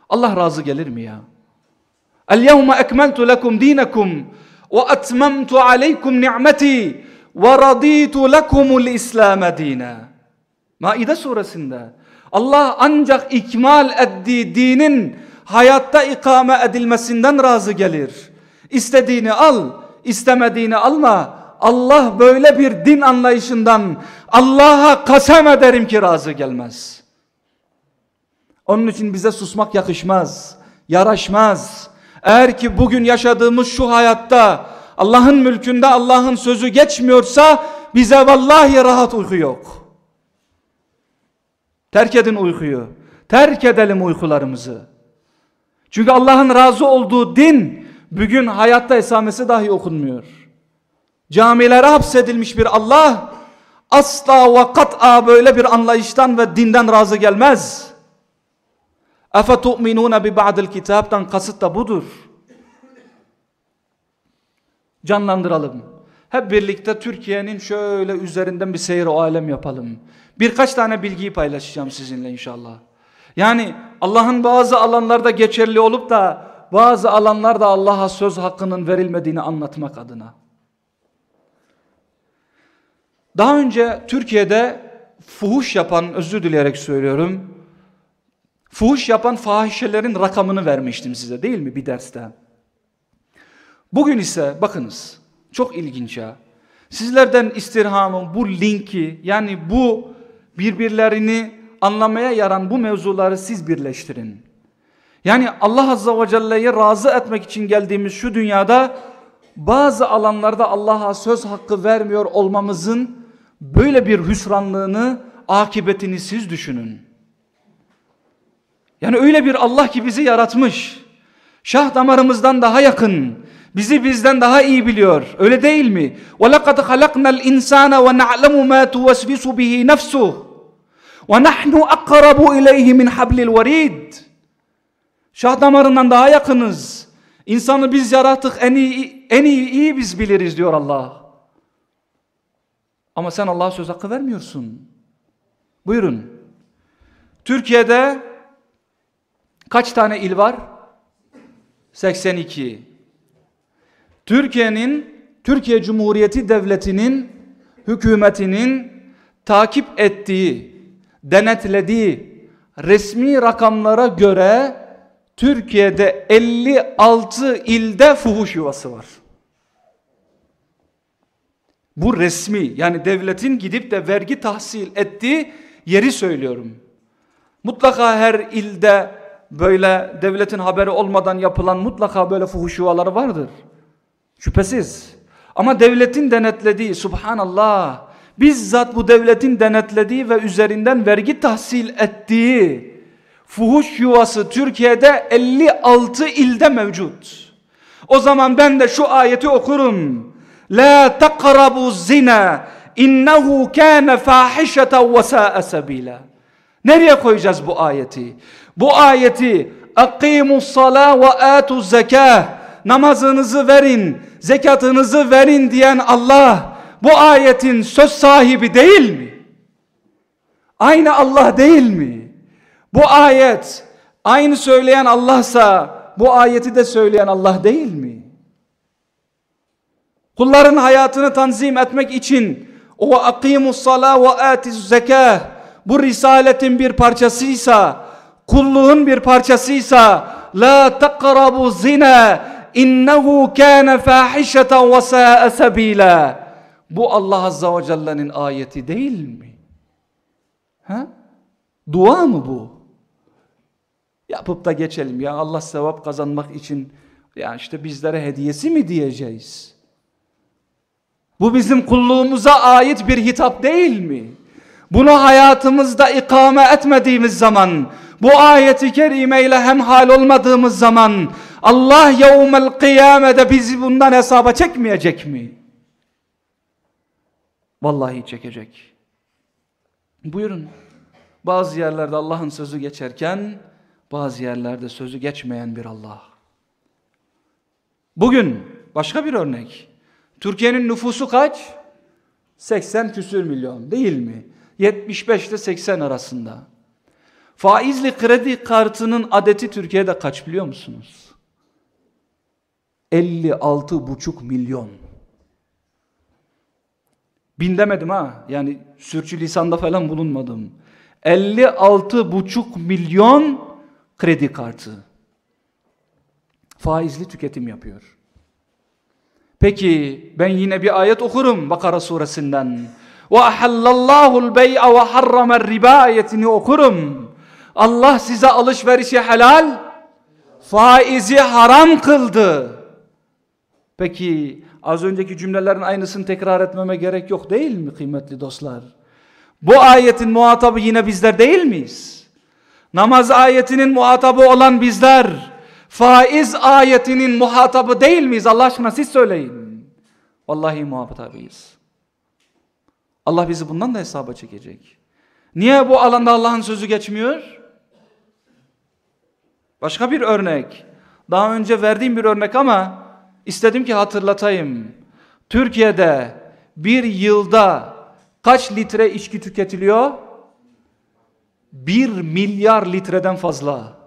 Allah razı gelir mi ya? Lekum dinakum ve etmemtu aleykum ni'meti ve raditu lekumul İslam dine. Maide suresinde Allah ancak ikmal ettiği dinin hayatta ikame edilmesinden razı gelir. İstediğini al, istemediğini alma. Allah böyle bir din anlayışından Allah'a kasem ederim ki razı gelmez. Onun için bize susmak yakışmaz, yaraşmaz. Eğer ki bugün yaşadığımız şu hayatta Allah'ın mülkünde Allah'ın sözü geçmiyorsa bize vallahi rahat uyku yok. Terk edin uykuyu. Terk edelim uykularımızı. Çünkü Allah'ın razı olduğu din bugün hayatta esamesi dahi okunmuyor. Camilere hapsedilmiş bir Allah asla ve kat'a böyle bir anlayıştan ve dinden razı gelmez. Bi ba'dil kitaptan kasıt da budur. Canlandıralım. Hep birlikte Türkiye'nin şöyle üzerinden bir seyir o alem yapalım. Birkaç tane bilgiyi paylaşacağım sizinle inşallah. Yani Allah'ın bazı alanlarda geçerli olup da bazı alanlarda Allah'a söz hakkının verilmediğini anlatmak adına. Daha önce Türkiye'de fuhuş yapan, özür dileyerek söylüyorum, fuhuş yapan fahişelerin rakamını vermiştim size değil mi bir derste? Bugün ise bakınız, çok ilginç ya. Sizlerden istirhamım bu linki, yani bu birbirlerini anlamaya yaran bu mevzuları siz birleştirin. Yani Allah Azza ve Celle'yi razı etmek için geldiğimiz şu dünyada bazı alanlarda Allah'a söz hakkı vermiyor olmamızın böyle bir hüsranlığını, akıbetini siz düşünün. Yani öyle bir Allah ki bizi yaratmış. Şah damarımızdan daha yakın. Bizi bizden daha iyi biliyor. Öyle değil mi? وَلَقَدْ خَلَقْنَا الْاِنْسَانَ وَنَعْلَمُ مَا تُوَسْوِسُ بِهِ نَفْسُهُ وَنَحْنُ أَقْرَبُ إِلَيْهِ مِنْ حَبْلِ الْوَرِيدِ Şah damarından daha yakınız. İnsanı biz yarattık en iyi, en iyi, iyi biz biliriz diyor Allah. Ama sen Allah'a söz hakkı vermiyorsun. Buyurun. Türkiye'de kaç tane il var? 82. Türkiye'nin, Türkiye Cumhuriyeti Devleti'nin, hükümetinin takip ettiği, denetlediği resmi rakamlara göre Türkiye'de 56 ilde fuhuş yuvası var. Bu resmi yani devletin gidip de vergi tahsil ettiği yeri söylüyorum. Mutlaka her ilde böyle devletin haberi olmadan yapılan mutlaka böyle fuhuş yuvaları vardır. Şüphesiz. Ama devletin denetlediği subhanallah bizzat bu devletin denetlediği ve üzerinden vergi tahsil ettiği fuhuş yuvası Türkiye'de 56 ilde mevcut. O zaman ben de şu ayeti okurum. La taqrabu zina innehu kana fahişeten ve sa'a sabila. Nereye koyacağız bu ayeti? Bu ayeti akimus sala ve atuz zekah namazınızı verin, zekatınızı verin diyen Allah bu ayetin söz sahibi değil mi? Aynı Allah değil mi? Bu ayet aynı söyleyen Allah'sa bu ayeti de söyleyen Allah değil mi? Kulların hayatını tanzim etmek için o akimus sala ve atiz zekah bu risaletin bir parçasıysa kulluğun bir parçasıysa la takrabu zina innehu kana fahişeten ve sa'a sabila bu Allah Azza ve Celle'nin ayeti değil mi? Ha? Dua mı bu? Yapıp da geçelim ya Allah sevap kazanmak için ya işte bizlere hediyesi mi diyeceğiz? Bu bizim kulluğumuza ait bir hitap değil mi? Bunu hayatımızda ikame etmediğimiz zaman, bu ayeti kerimeyle hemhal olmadığımız zaman Allah yevmel kıyamede bizi bundan hesaba çekmeyecek mi? Vallahi çekecek. Buyurun. Bazı yerlerde Allah'ın sözü geçerken bazı yerlerde sözü geçmeyen bir Allah. Bugün başka bir örnek. Türkiye'nin nüfusu kaç? 80 küsür milyon değil mi? 75 ile 80 arasında. Faizli kredi kartının adeti Türkiye'de kaç biliyor musunuz? 56,5 milyon. Bin demedim ha. Yani sürçülisanda falan bulunmadım. 56,5 milyon kredi kartı. Faizli tüketim yapıyor. Peki ben yine bir ayet okurum Bakara suresinden. Ahallallahu'l bey'a ve harramer riba ayetini okurum. Allah size alışverişi helal, faizi haram kıldı. Peki az önceki cümlelerin aynısını tekrar etmeme gerek yok değil mi kıymetli dostlar? Bu ayetin muhatabı yine bizler değil miyiz? Namaz ayetinin muhatabı olan bizler, faiz ayetinin muhatabı değil miyiz? Allah aşkına siz söyleyin. Vallahi muhatabıyız. Allah bizi bundan da hesaba çekecek. Niye bu alanda Allah'ın sözü geçmiyor? Başka bir örnek. Daha önce verdiğim bir örnek ama istedim ki hatırlatayım. Türkiye'de bir yılda kaç litre içki tüketiliyor? Bir milyar litreden fazla.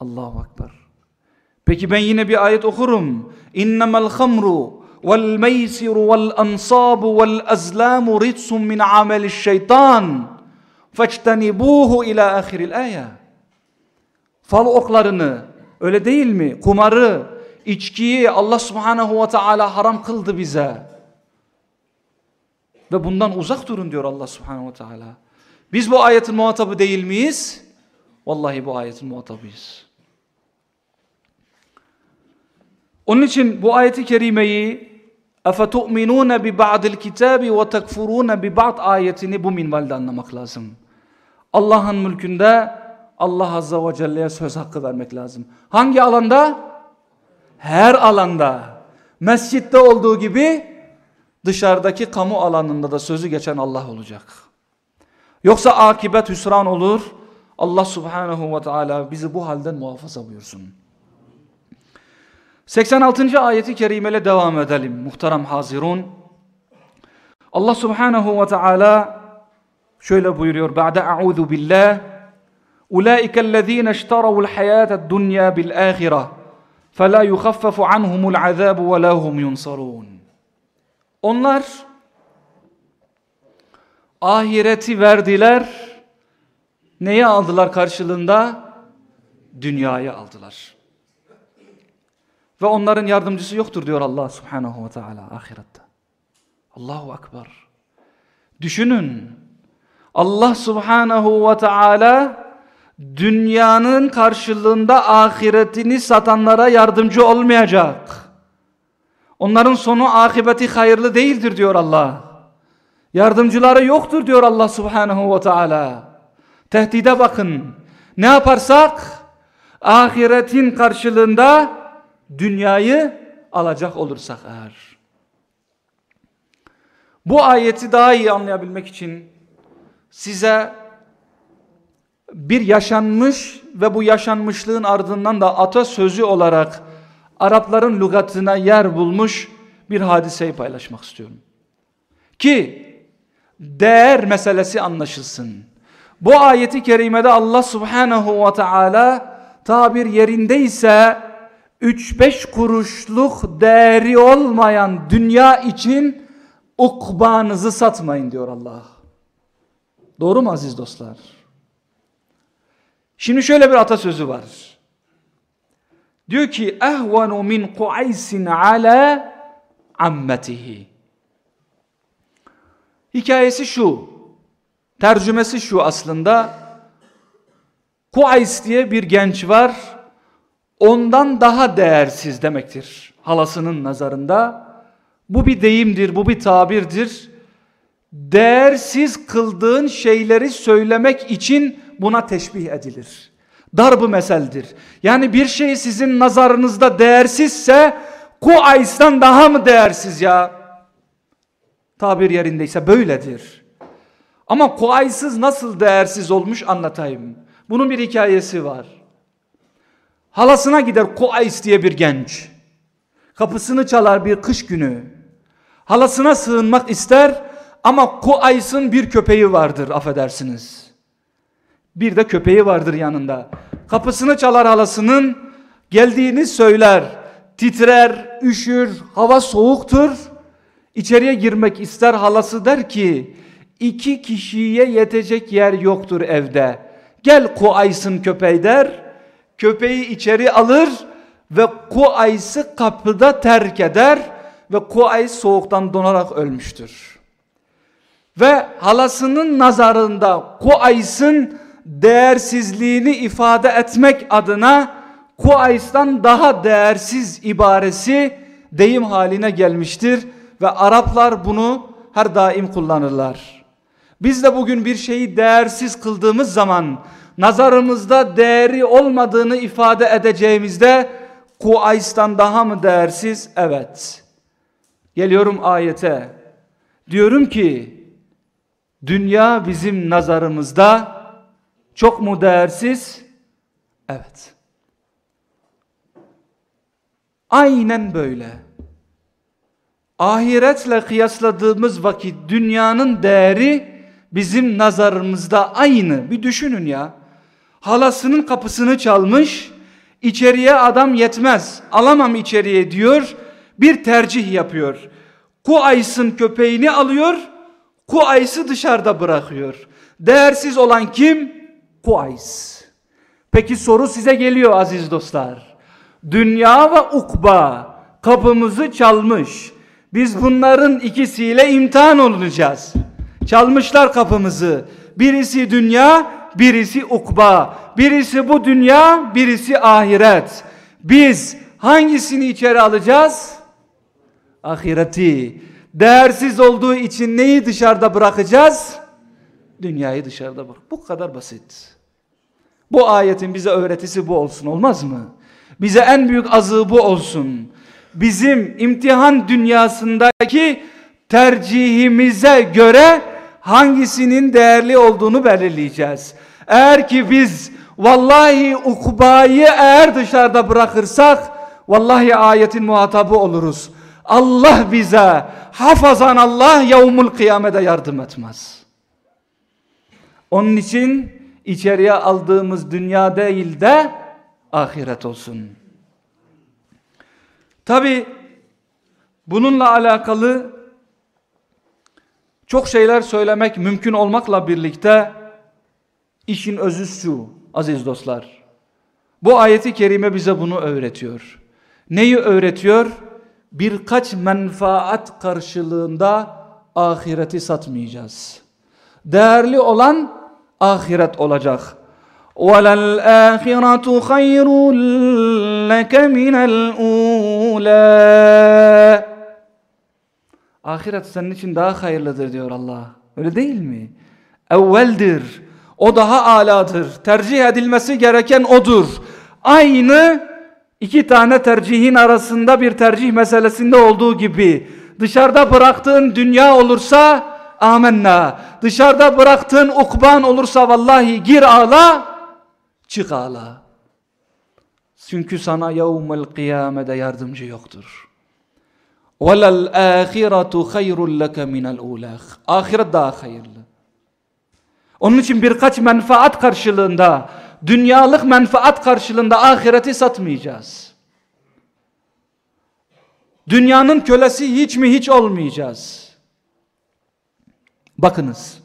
Allahu Ekber. Peki ben yine bir ayet okurum. İnnemel hamru vel meysiru vel ansabu vel azlamu ritsun min ameliş şeytan. Feçtenibuhu ila ahiril ayet fal oklarını öyle değil mi? Kumarı, içkiyi Allah subhanehu ve teala haram kıldı bize. Ve bundan uzak durun diyor Allah subhanehu ve teala. Biz bu ayetin muhatabı değil miyiz? Vallahi bu ayetin muhatabıyız. Onun için bu ayeti kerimeyi اَفَتُؤْمِنُونَ بِبَعْدِ الْكِتَابِ وَتَكْفُرُونَ بِبَعْدِ ayetini bu minvalde anlamak lazım. Allah'ın mülkünde Allah Azza ve Celle'ye söz hakkı vermek lazım. Hangi alanda? Her alanda. Mescitte olduğu gibi dışarıdaki kamu alanında da sözü geçen Allah olacak. Yoksa akibet hüsran olur. Allah Subhanahu ve Teala bizi bu halden muhafaza buyursun. 86. ayeti kerimele devam edelim muhterem hazirun. Allah Subhanahu ve Teala şöyle buyuruyor. Ba'de a'udhu billah أولئك الذين اشتروا الحياة الدنيا بالآخرة فلا يخفف عنهم العذاب ولا هم ينصرون Onlar ahireti verdiler. Neyi aldılar karşılığında? Dünyayı aldılar. Ve onların yardımcısı yoktur diyor Allah subhanahu ve teala ahirette. Allahu Ekber. Düşünün. Allah subhanahu ve teala dünyanın karşılığında ahiretini satanlara yardımcı olmayacak. Onların sonu akıbeti hayırlı değildir diyor Allah. Yardımcıları yoktur diyor Allah subhanahu ve teala. Tehdide bakın. Ne yaparsak ahiretin karşılığında dünyayı alacak olursak eğer. Bu ayeti daha iyi anlayabilmek için size bir yaşanmış ve bu yaşanmışlığın ardından da atasözü olarak Arapların lügatına yer bulmuş bir hadiseyi paylaşmak istiyorum. Ki değer meselesi anlaşılsın. Bu ayeti kerimede Allah subhanahu ve teala tabir yerindeyse 3-5 kuruşluk değeri olmayan dünya için ukbanızı satmayın diyor Allah. Doğru mu aziz dostlar? Şimdi şöyle bir atasözü var. Diyor ki ehvenu min kuaysin ala ammetihi. Hikayesi şu. Tercümesi şu aslında. Kuays diye bir genç var. Ondan daha değersiz demektir. Halasının nazarında. Bu bir deyimdir, bu bir tabirdir. Değersiz kıldığın şeyleri söylemek için buna teşbih edilir. Darbu meseldir. Yani bir şey sizin nazarınızda değersizse Kuays'tan daha mı değersiz ya? Tabir yerindeyse böyledir. Ama Kuays'ız nasıl değersiz olmuş anlatayım. Bunun bir hikayesi var. Halasına gider Kuays diye bir genç. Kapısını çalar bir kış günü. Halasına sığınmak ister ama Kuays'ın bir köpeği vardır affedersiniz. Bir de köpeği vardır yanında. Kapısını çalar halasının. Geldiğini söyler, titrer, üşür, hava soğuktur. İçeriye girmek ister halası der ki iki kişiye yetecek yer yoktur evde. Gel Kuays'ın köpeği der. Köpeği içeri alır ve Kuays'ı kapıda terk eder ve Kuays soğuktan donarak ölmüştür. Ve halasının nazarında Kuays'ın değersizliğini ifade etmek adına Kuays'tan daha değersiz ibaresi deyim haline gelmiştir ve Araplar bunu her daim kullanırlar. Biz de bugün bir şeyi değersiz kıldığımız zaman nazarımızda değeri olmadığını ifade edeceğimizde Kuays'tan daha mı değersiz? Evet. Geliyorum ayete. Diyorum ki dünya bizim nazarımızda çok mu değersiz? Evet. Aynen böyle. Ahiretle kıyasladığımız vakit dünyanın değeri bizim nazarımızda aynı. Bir düşünün ya. Halasının kapısını çalmış, içeriye adam yetmez, alamam içeriye diyor, bir tercih yapıyor. Kuays'ın köpeğini alıyor, Kuays'ı dışarıda bırakıyor. Değersiz olan kim? Kuays. Peki soru size geliyor aziz dostlar. Dünya ve ukba kapımızı çalmış. Biz bunların ikisiyle imtihan olacağız. Çalmışlar kapımızı. Birisi dünya, birisi ukba. Birisi bu dünya, birisi ahiret. Biz hangisini içeri alacağız? Ahireti. Değersiz olduğu için neyi dışarıda bırakacağız? Dünyayı dışarıda bırak. Bu kadar basit. Bu ayetin bize öğretisi bu olsun olmaz mı? Bize en büyük azığı bu olsun. Bizim imtihan dünyasındaki tercihimize göre hangisinin değerli olduğunu belirleyeceğiz. Eğer ki biz vallahi ukbayı eğer dışarıda bırakırsak vallahi ayetin muhatabı oluruz. Allah bize hafazan Allah yevmul kıyamede yardım etmez. Onun için içeriye aldığımız dünya değil de ahiret olsun. Tabi bununla alakalı çok şeyler söylemek mümkün olmakla birlikte işin özü şu aziz dostlar. Bu ayeti kerime bize bunu öğretiyor. Neyi öğretiyor? Birkaç menfaat karşılığında ahireti satmayacağız. Değerli olan ahiret olacak. وَلَلْآخِرَةُ خَيْرٌ لَكَ مِنَ الْأُولَى Ahiret senin için daha hayırlıdır diyor Allah. Öyle değil mi? Evveldir. O daha aladır. Tercih edilmesi gereken odur. Aynı iki tane tercihin arasında bir tercih meselesinde olduğu gibi. Dışarıda bıraktığın dünya olursa amenna. Dışarıda bıraktığın ukban olursa vallahi gir ağla Çık ağla. Çünkü sana yevmel kıyamede yardımcı yoktur. وَلَلْ آخِرَةُ خَيْرٌ لَكَ مِنَ الْاُولَٰخِ Ahiret daha hayırlı. Onun için birkaç menfaat karşılığında, dünyalık menfaat karşılığında ahireti satmayacağız. Dünyanın kölesi hiç mi hiç olmayacağız. Bakınız.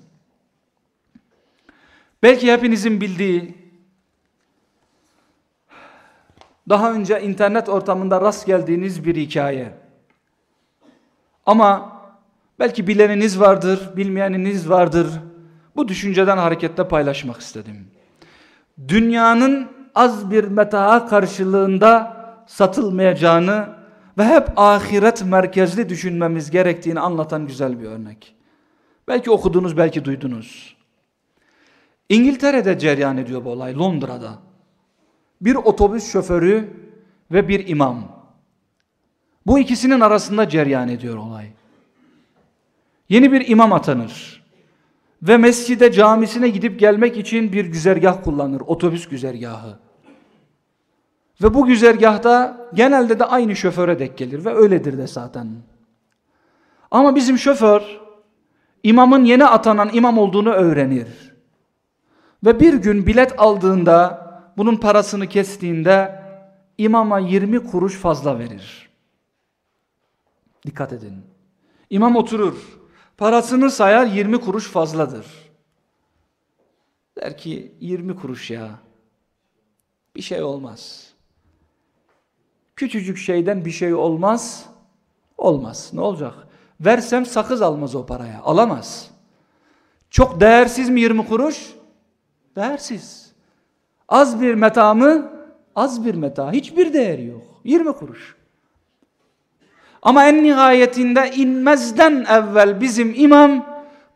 Belki hepinizin bildiği daha önce internet ortamında rast geldiğiniz bir hikaye. Ama belki bileniniz vardır, bilmeyeniniz vardır. Bu düşünceden hareketle paylaşmak istedim. Dünyanın az bir metaha karşılığında satılmayacağını ve hep ahiret merkezli düşünmemiz gerektiğini anlatan güzel bir örnek. Belki okudunuz, belki duydunuz. İngiltere'de cereyan ediyor bu olay, Londra'da bir otobüs şoförü ve bir imam. Bu ikisinin arasında ceryan ediyor olay. Yeni bir imam atanır. Ve mescide camisine gidip gelmek için bir güzergah kullanır. Otobüs güzergahı. Ve bu güzergahta genelde de aynı şoföre dek gelir ve öyledir de zaten. Ama bizim şoför imamın yeni atanan imam olduğunu öğrenir. Ve bir gün bilet aldığında bunun parasını kestiğinde imama 20 kuruş fazla verir. Dikkat edin. İmam oturur. Parasını sayar 20 kuruş fazladır. Der ki 20 kuruş ya. Bir şey olmaz. Küçücük şeyden bir şey olmaz. Olmaz. Ne olacak? Versem sakız almaz o paraya. Alamaz. Çok değersiz mi 20 kuruş? Değersiz. Az bir meta mı? Az bir meta. Hiçbir değeri yok. 20 kuruş. Ama en nihayetinde inmezden evvel bizim imam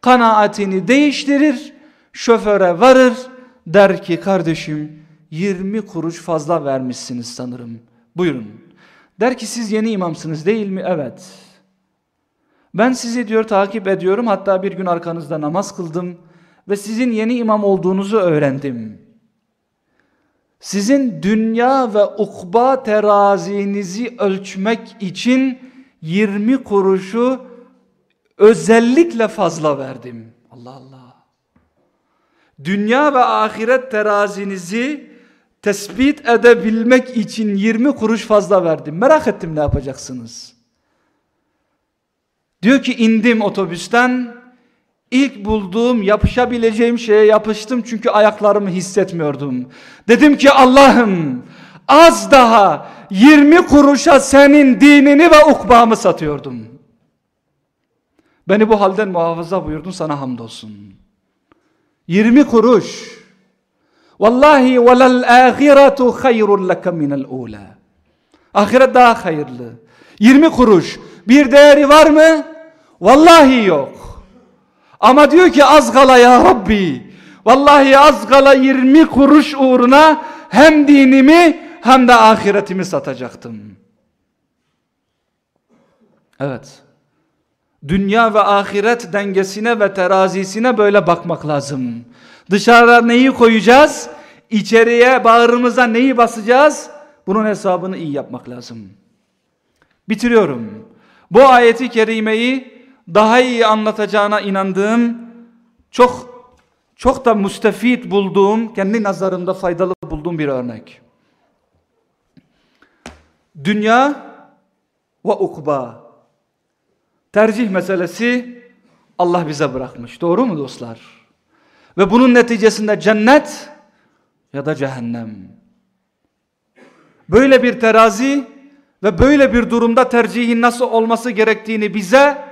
kanaatini değiştirir, şoföre varır, der ki kardeşim 20 kuruş fazla vermişsiniz sanırım. Buyurun. Der ki siz yeni imamsınız değil mi? Evet. Ben sizi diyor takip ediyorum hatta bir gün arkanızda namaz kıldım ve sizin yeni imam olduğunuzu öğrendim. Sizin dünya ve ukba terazinizi ölçmek için 20 kuruşu özellikle fazla verdim. Allah Allah. Dünya ve ahiret terazinizi tespit edebilmek için 20 kuruş fazla verdim. Merak ettim ne yapacaksınız? Diyor ki indim otobüsten. İlk bulduğum yapışabileceğim şeye yapıştım çünkü ayaklarımı hissetmiyordum. Dedim ki Allah'ım az daha 20 kuruşa senin dinini ve ukbamı satıyordum. Beni bu halden muhafaza buyurdun sana hamdolsun. 20 kuruş. Vallahi velel ahiretu hayrun leke minel ula. Ahiret daha hayırlı. 20 kuruş. Bir değeri var mı? Vallahi yok. Ama diyor ki az kala ya Rabbi. Vallahi az kala 20 kuruş uğruna hem dinimi hem de ahiretimi satacaktım. Evet. Dünya ve ahiret dengesine ve terazisine böyle bakmak lazım. Dışarıda neyi koyacağız? İçeriye bağrımıza neyi basacağız? Bunun hesabını iyi yapmak lazım. Bitiriyorum. Bu ayeti kerimeyi daha iyi anlatacağına inandığım, çok çok da müstefit bulduğum, kendi nazarımda faydalı bulduğum bir örnek. Dünya ve ukba. Tercih meselesi Allah bize bırakmış. Doğru mu dostlar? Ve bunun neticesinde cennet ya da cehennem. Böyle bir terazi ve böyle bir durumda tercihin nasıl olması gerektiğini bize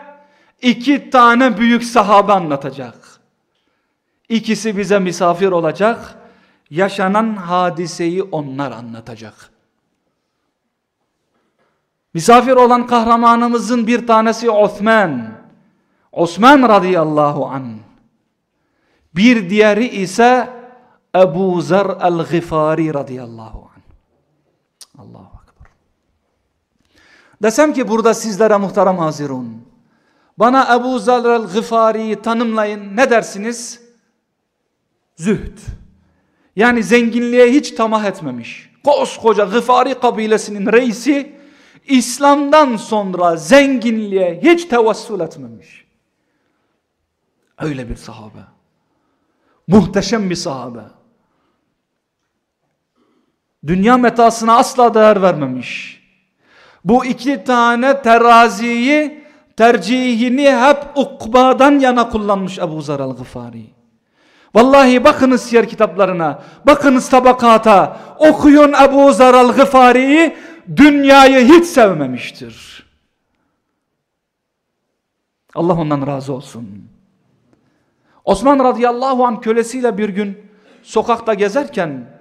iki tane büyük sahabe anlatacak. İkisi bize misafir olacak. Yaşanan hadiseyi onlar anlatacak. Misafir olan kahramanımızın bir tanesi Osman. Osman radıyallahu an. Bir diğeri ise Ebu Zer el-Gıfari radıyallahu an. Akbar. Desem ki burada sizlere muhterem hazirun. Bana Ebu Zer el-Gıfari'yi tanımlayın. Ne dersiniz? Zühd. Yani zenginliğe hiç tamah etmemiş. Koskoca Gıfari kabilesinin reisi İslam'dan sonra zenginliğe hiç tevessül etmemiş. Öyle bir sahabe. Muhteşem bir sahabe. Dünya metasına asla değer vermemiş. Bu iki tane teraziyi tercihini hep ukbadan yana kullanmış Ebu Zer el-Gıfari. Vallahi bakınız siyer kitaplarına, bakınız tabakata, okuyun Ebu Zer el-Gıfari'yi, dünyayı hiç sevmemiştir. Allah ondan razı olsun. Osman radıyallahu an kölesiyle bir gün sokakta gezerken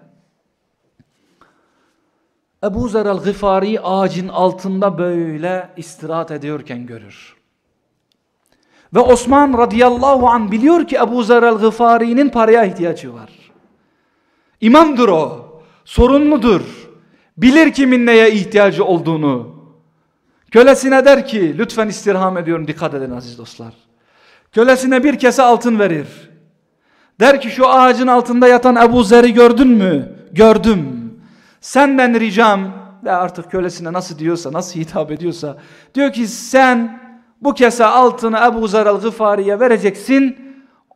Ebu Zer el-Gıfari ağacın altında böyle istirahat ediyorken görür. Ve Osman radıyallahu an biliyor ki Ebu Zer el-Gıfari'nin paraya ihtiyacı var. İmamdır o. Sorumludur. Bilir kimin neye ihtiyacı olduğunu. Kölesine der ki lütfen istirham ediyorum dikkat edin aziz dostlar. Kölesine bir kese altın verir. Der ki şu ağacın altında yatan Ebu Zer'i gördün mü? Gördüm. Senden ricam ve artık kölesine nasıl diyorsa nasıl hitap ediyorsa diyor ki sen bu kese altını Ebu Zer el-Gıfari'ye vereceksin.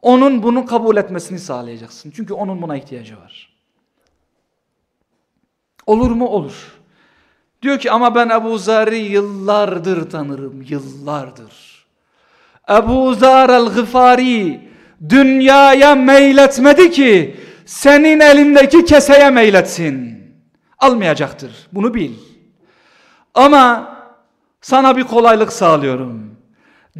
Onun bunu kabul etmesini sağlayacaksın. Çünkü onun buna ihtiyacı var. Olur mu? Olur. Diyor ki ama ben Ebu Zar'ı yıllardır tanırım, yıllardır. Ebu Zar el-Gıfari dünyaya meyletmedi ki senin elindeki keseye meyletsin. Almayacaktır. Bunu bil. Ama sana bir kolaylık sağlıyorum.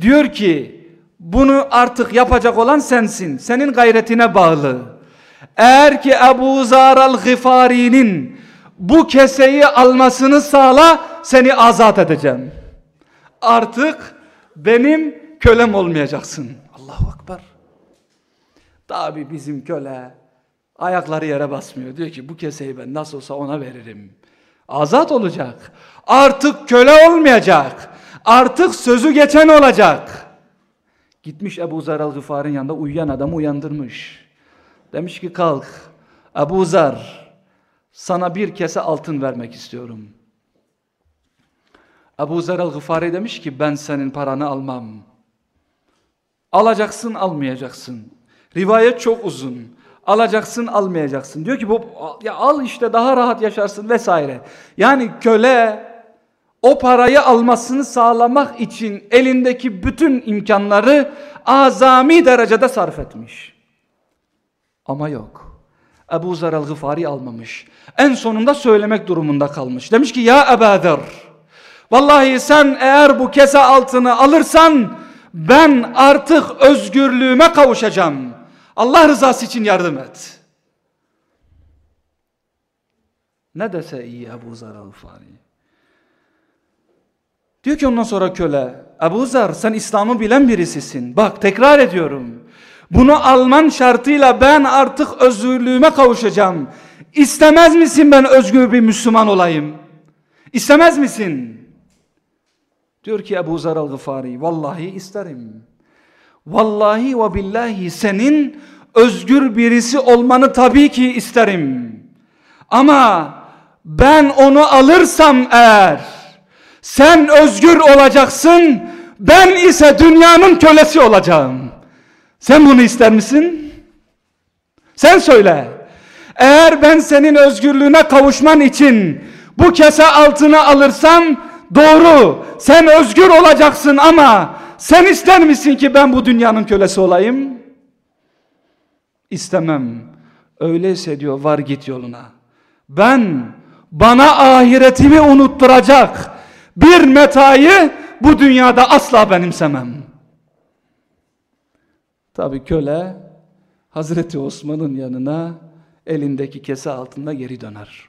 Diyor ki bunu artık yapacak olan sensin. Senin gayretine bağlı. Eğer ki Ebu Zar el-Gıfari'nin bu keseyi almasını sağla seni azat edeceğim. Artık benim kölem olmayacaksın. Allahu Akbar. Tabi bizim köle ayakları yere basmıyor. Diyor ki bu keseyi ben nasıl olsa ona veririm. Azat olacak. Artık köle olmayacak. Artık sözü geçen olacak. Gitmiş Ebu Zar el-Gıfar'ın yanında uyuyan adamı uyandırmış. Demiş ki kalk. Ebu Zar sana bir kese altın vermek istiyorum. Ebu Zer el-Gıfari demiş ki ben senin paranı almam. Alacaksın almayacaksın. Rivayet çok uzun. Alacaksın almayacaksın. Diyor ki bu ya al işte daha rahat yaşarsın vesaire. Yani köle o parayı almasını sağlamak için elindeki bütün imkanları azami derecede sarf etmiş. Ama yok. Ebu Zer el-Gıfari almamış. En sonunda söylemek durumunda kalmış. Demiş ki ya Ebu vallahi sen eğer bu kese altını alırsan ben artık özgürlüğüme kavuşacağım. Allah rızası için yardım et. Ne dese iyi Ebu Zer el-Gıfari. Diyor ki ondan sonra köle Ebu Zer sen İslam'ı bilen birisisin. Bak tekrar ediyorum. Bunu alman şartıyla ben artık özgürlüğüme kavuşacağım. İstemez misin ben özgür bir Müslüman olayım? İstemez misin? Diyor ki Ebu Zer el-Gıfari vallahi isterim. Vallahi ve billahi senin özgür birisi olmanı tabii ki isterim. Ama ben onu alırsam eğer sen özgür olacaksın ben ise dünyanın kölesi olacağım. Sen bunu ister misin? Sen söyle. Eğer ben senin özgürlüğüne kavuşman için bu kese altına alırsam doğru sen özgür olacaksın ama sen ister misin ki ben bu dünyanın kölesi olayım? İstemem. Öyleyse diyor var git yoluna. Ben bana ahiretimi unutturacak bir metayı bu dünyada asla benimsemem. Tabi köle Hazreti Osman'ın yanına elindeki kese altında geri döner.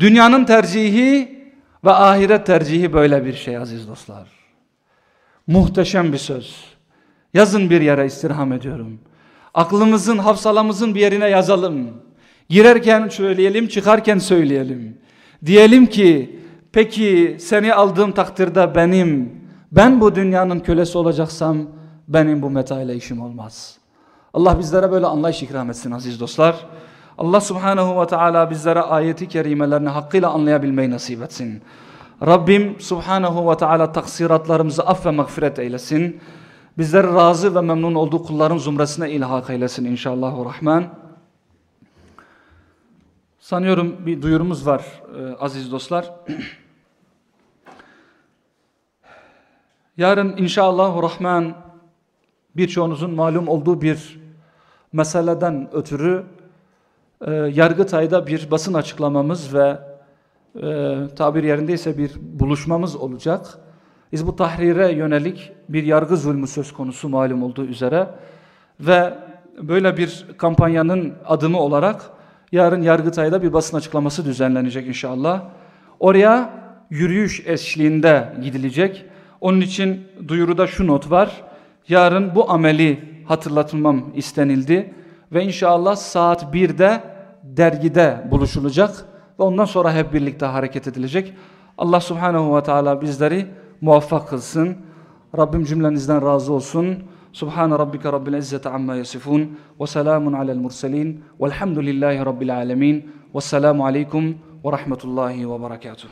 Dünyanın tercihi ve ahiret tercihi böyle bir şey aziz dostlar. Muhteşem bir söz. Yazın bir yere istirham ediyorum. Aklımızın, hafsalamızın bir yerine yazalım. Girerken söyleyelim, çıkarken söyleyelim. Diyelim ki, peki seni aldığım takdirde benim, ben bu dünyanın kölesi olacaksam, benim bu meta ile işim olmaz. Allah bizlere böyle anlayış ikram etsin aziz dostlar. Allah subhanehu ve teala bizlere ayeti kerimelerini hakkıyla anlayabilmeyi nasip etsin. Rabbim subhanehu ve teala taksiratlarımızı aff ve mağfiret eylesin. Bizleri razı ve memnun olduğu kulların zumresine ilhak eylesin inşallahü rahman. Sanıyorum bir duyurumuz var e, aziz dostlar. Yarın inşallahü rahman birçoğunuzun malum olduğu bir meseleden ötürü e, Yargıtay'da bir basın açıklamamız ve e, tabir yerindeyse bir buluşmamız olacak. bu Tahrir'e yönelik bir yargı zulmü söz konusu malum olduğu üzere ve böyle bir kampanyanın adımı olarak yarın Yargıtay'da bir basın açıklaması düzenlenecek inşallah. Oraya yürüyüş eşliğinde gidilecek. Onun için duyuruda şu not var. Yarın bu ameli hatırlatmam istenildi ve inşallah saat 1'de dergide buluşulacak ve ondan sonra hep birlikte hareket edilecek. Allah subhanahu ve teala bizleri muvaffak kılsın. Rabbim cümlenizden razı olsun. Subhan rabbike rabbil izzati amma yasifun ve selamun alel murselin velhamdülillahi rabbil alemin. ve Vesselamu aleykum ve rahmetullahi ve berekatuhu.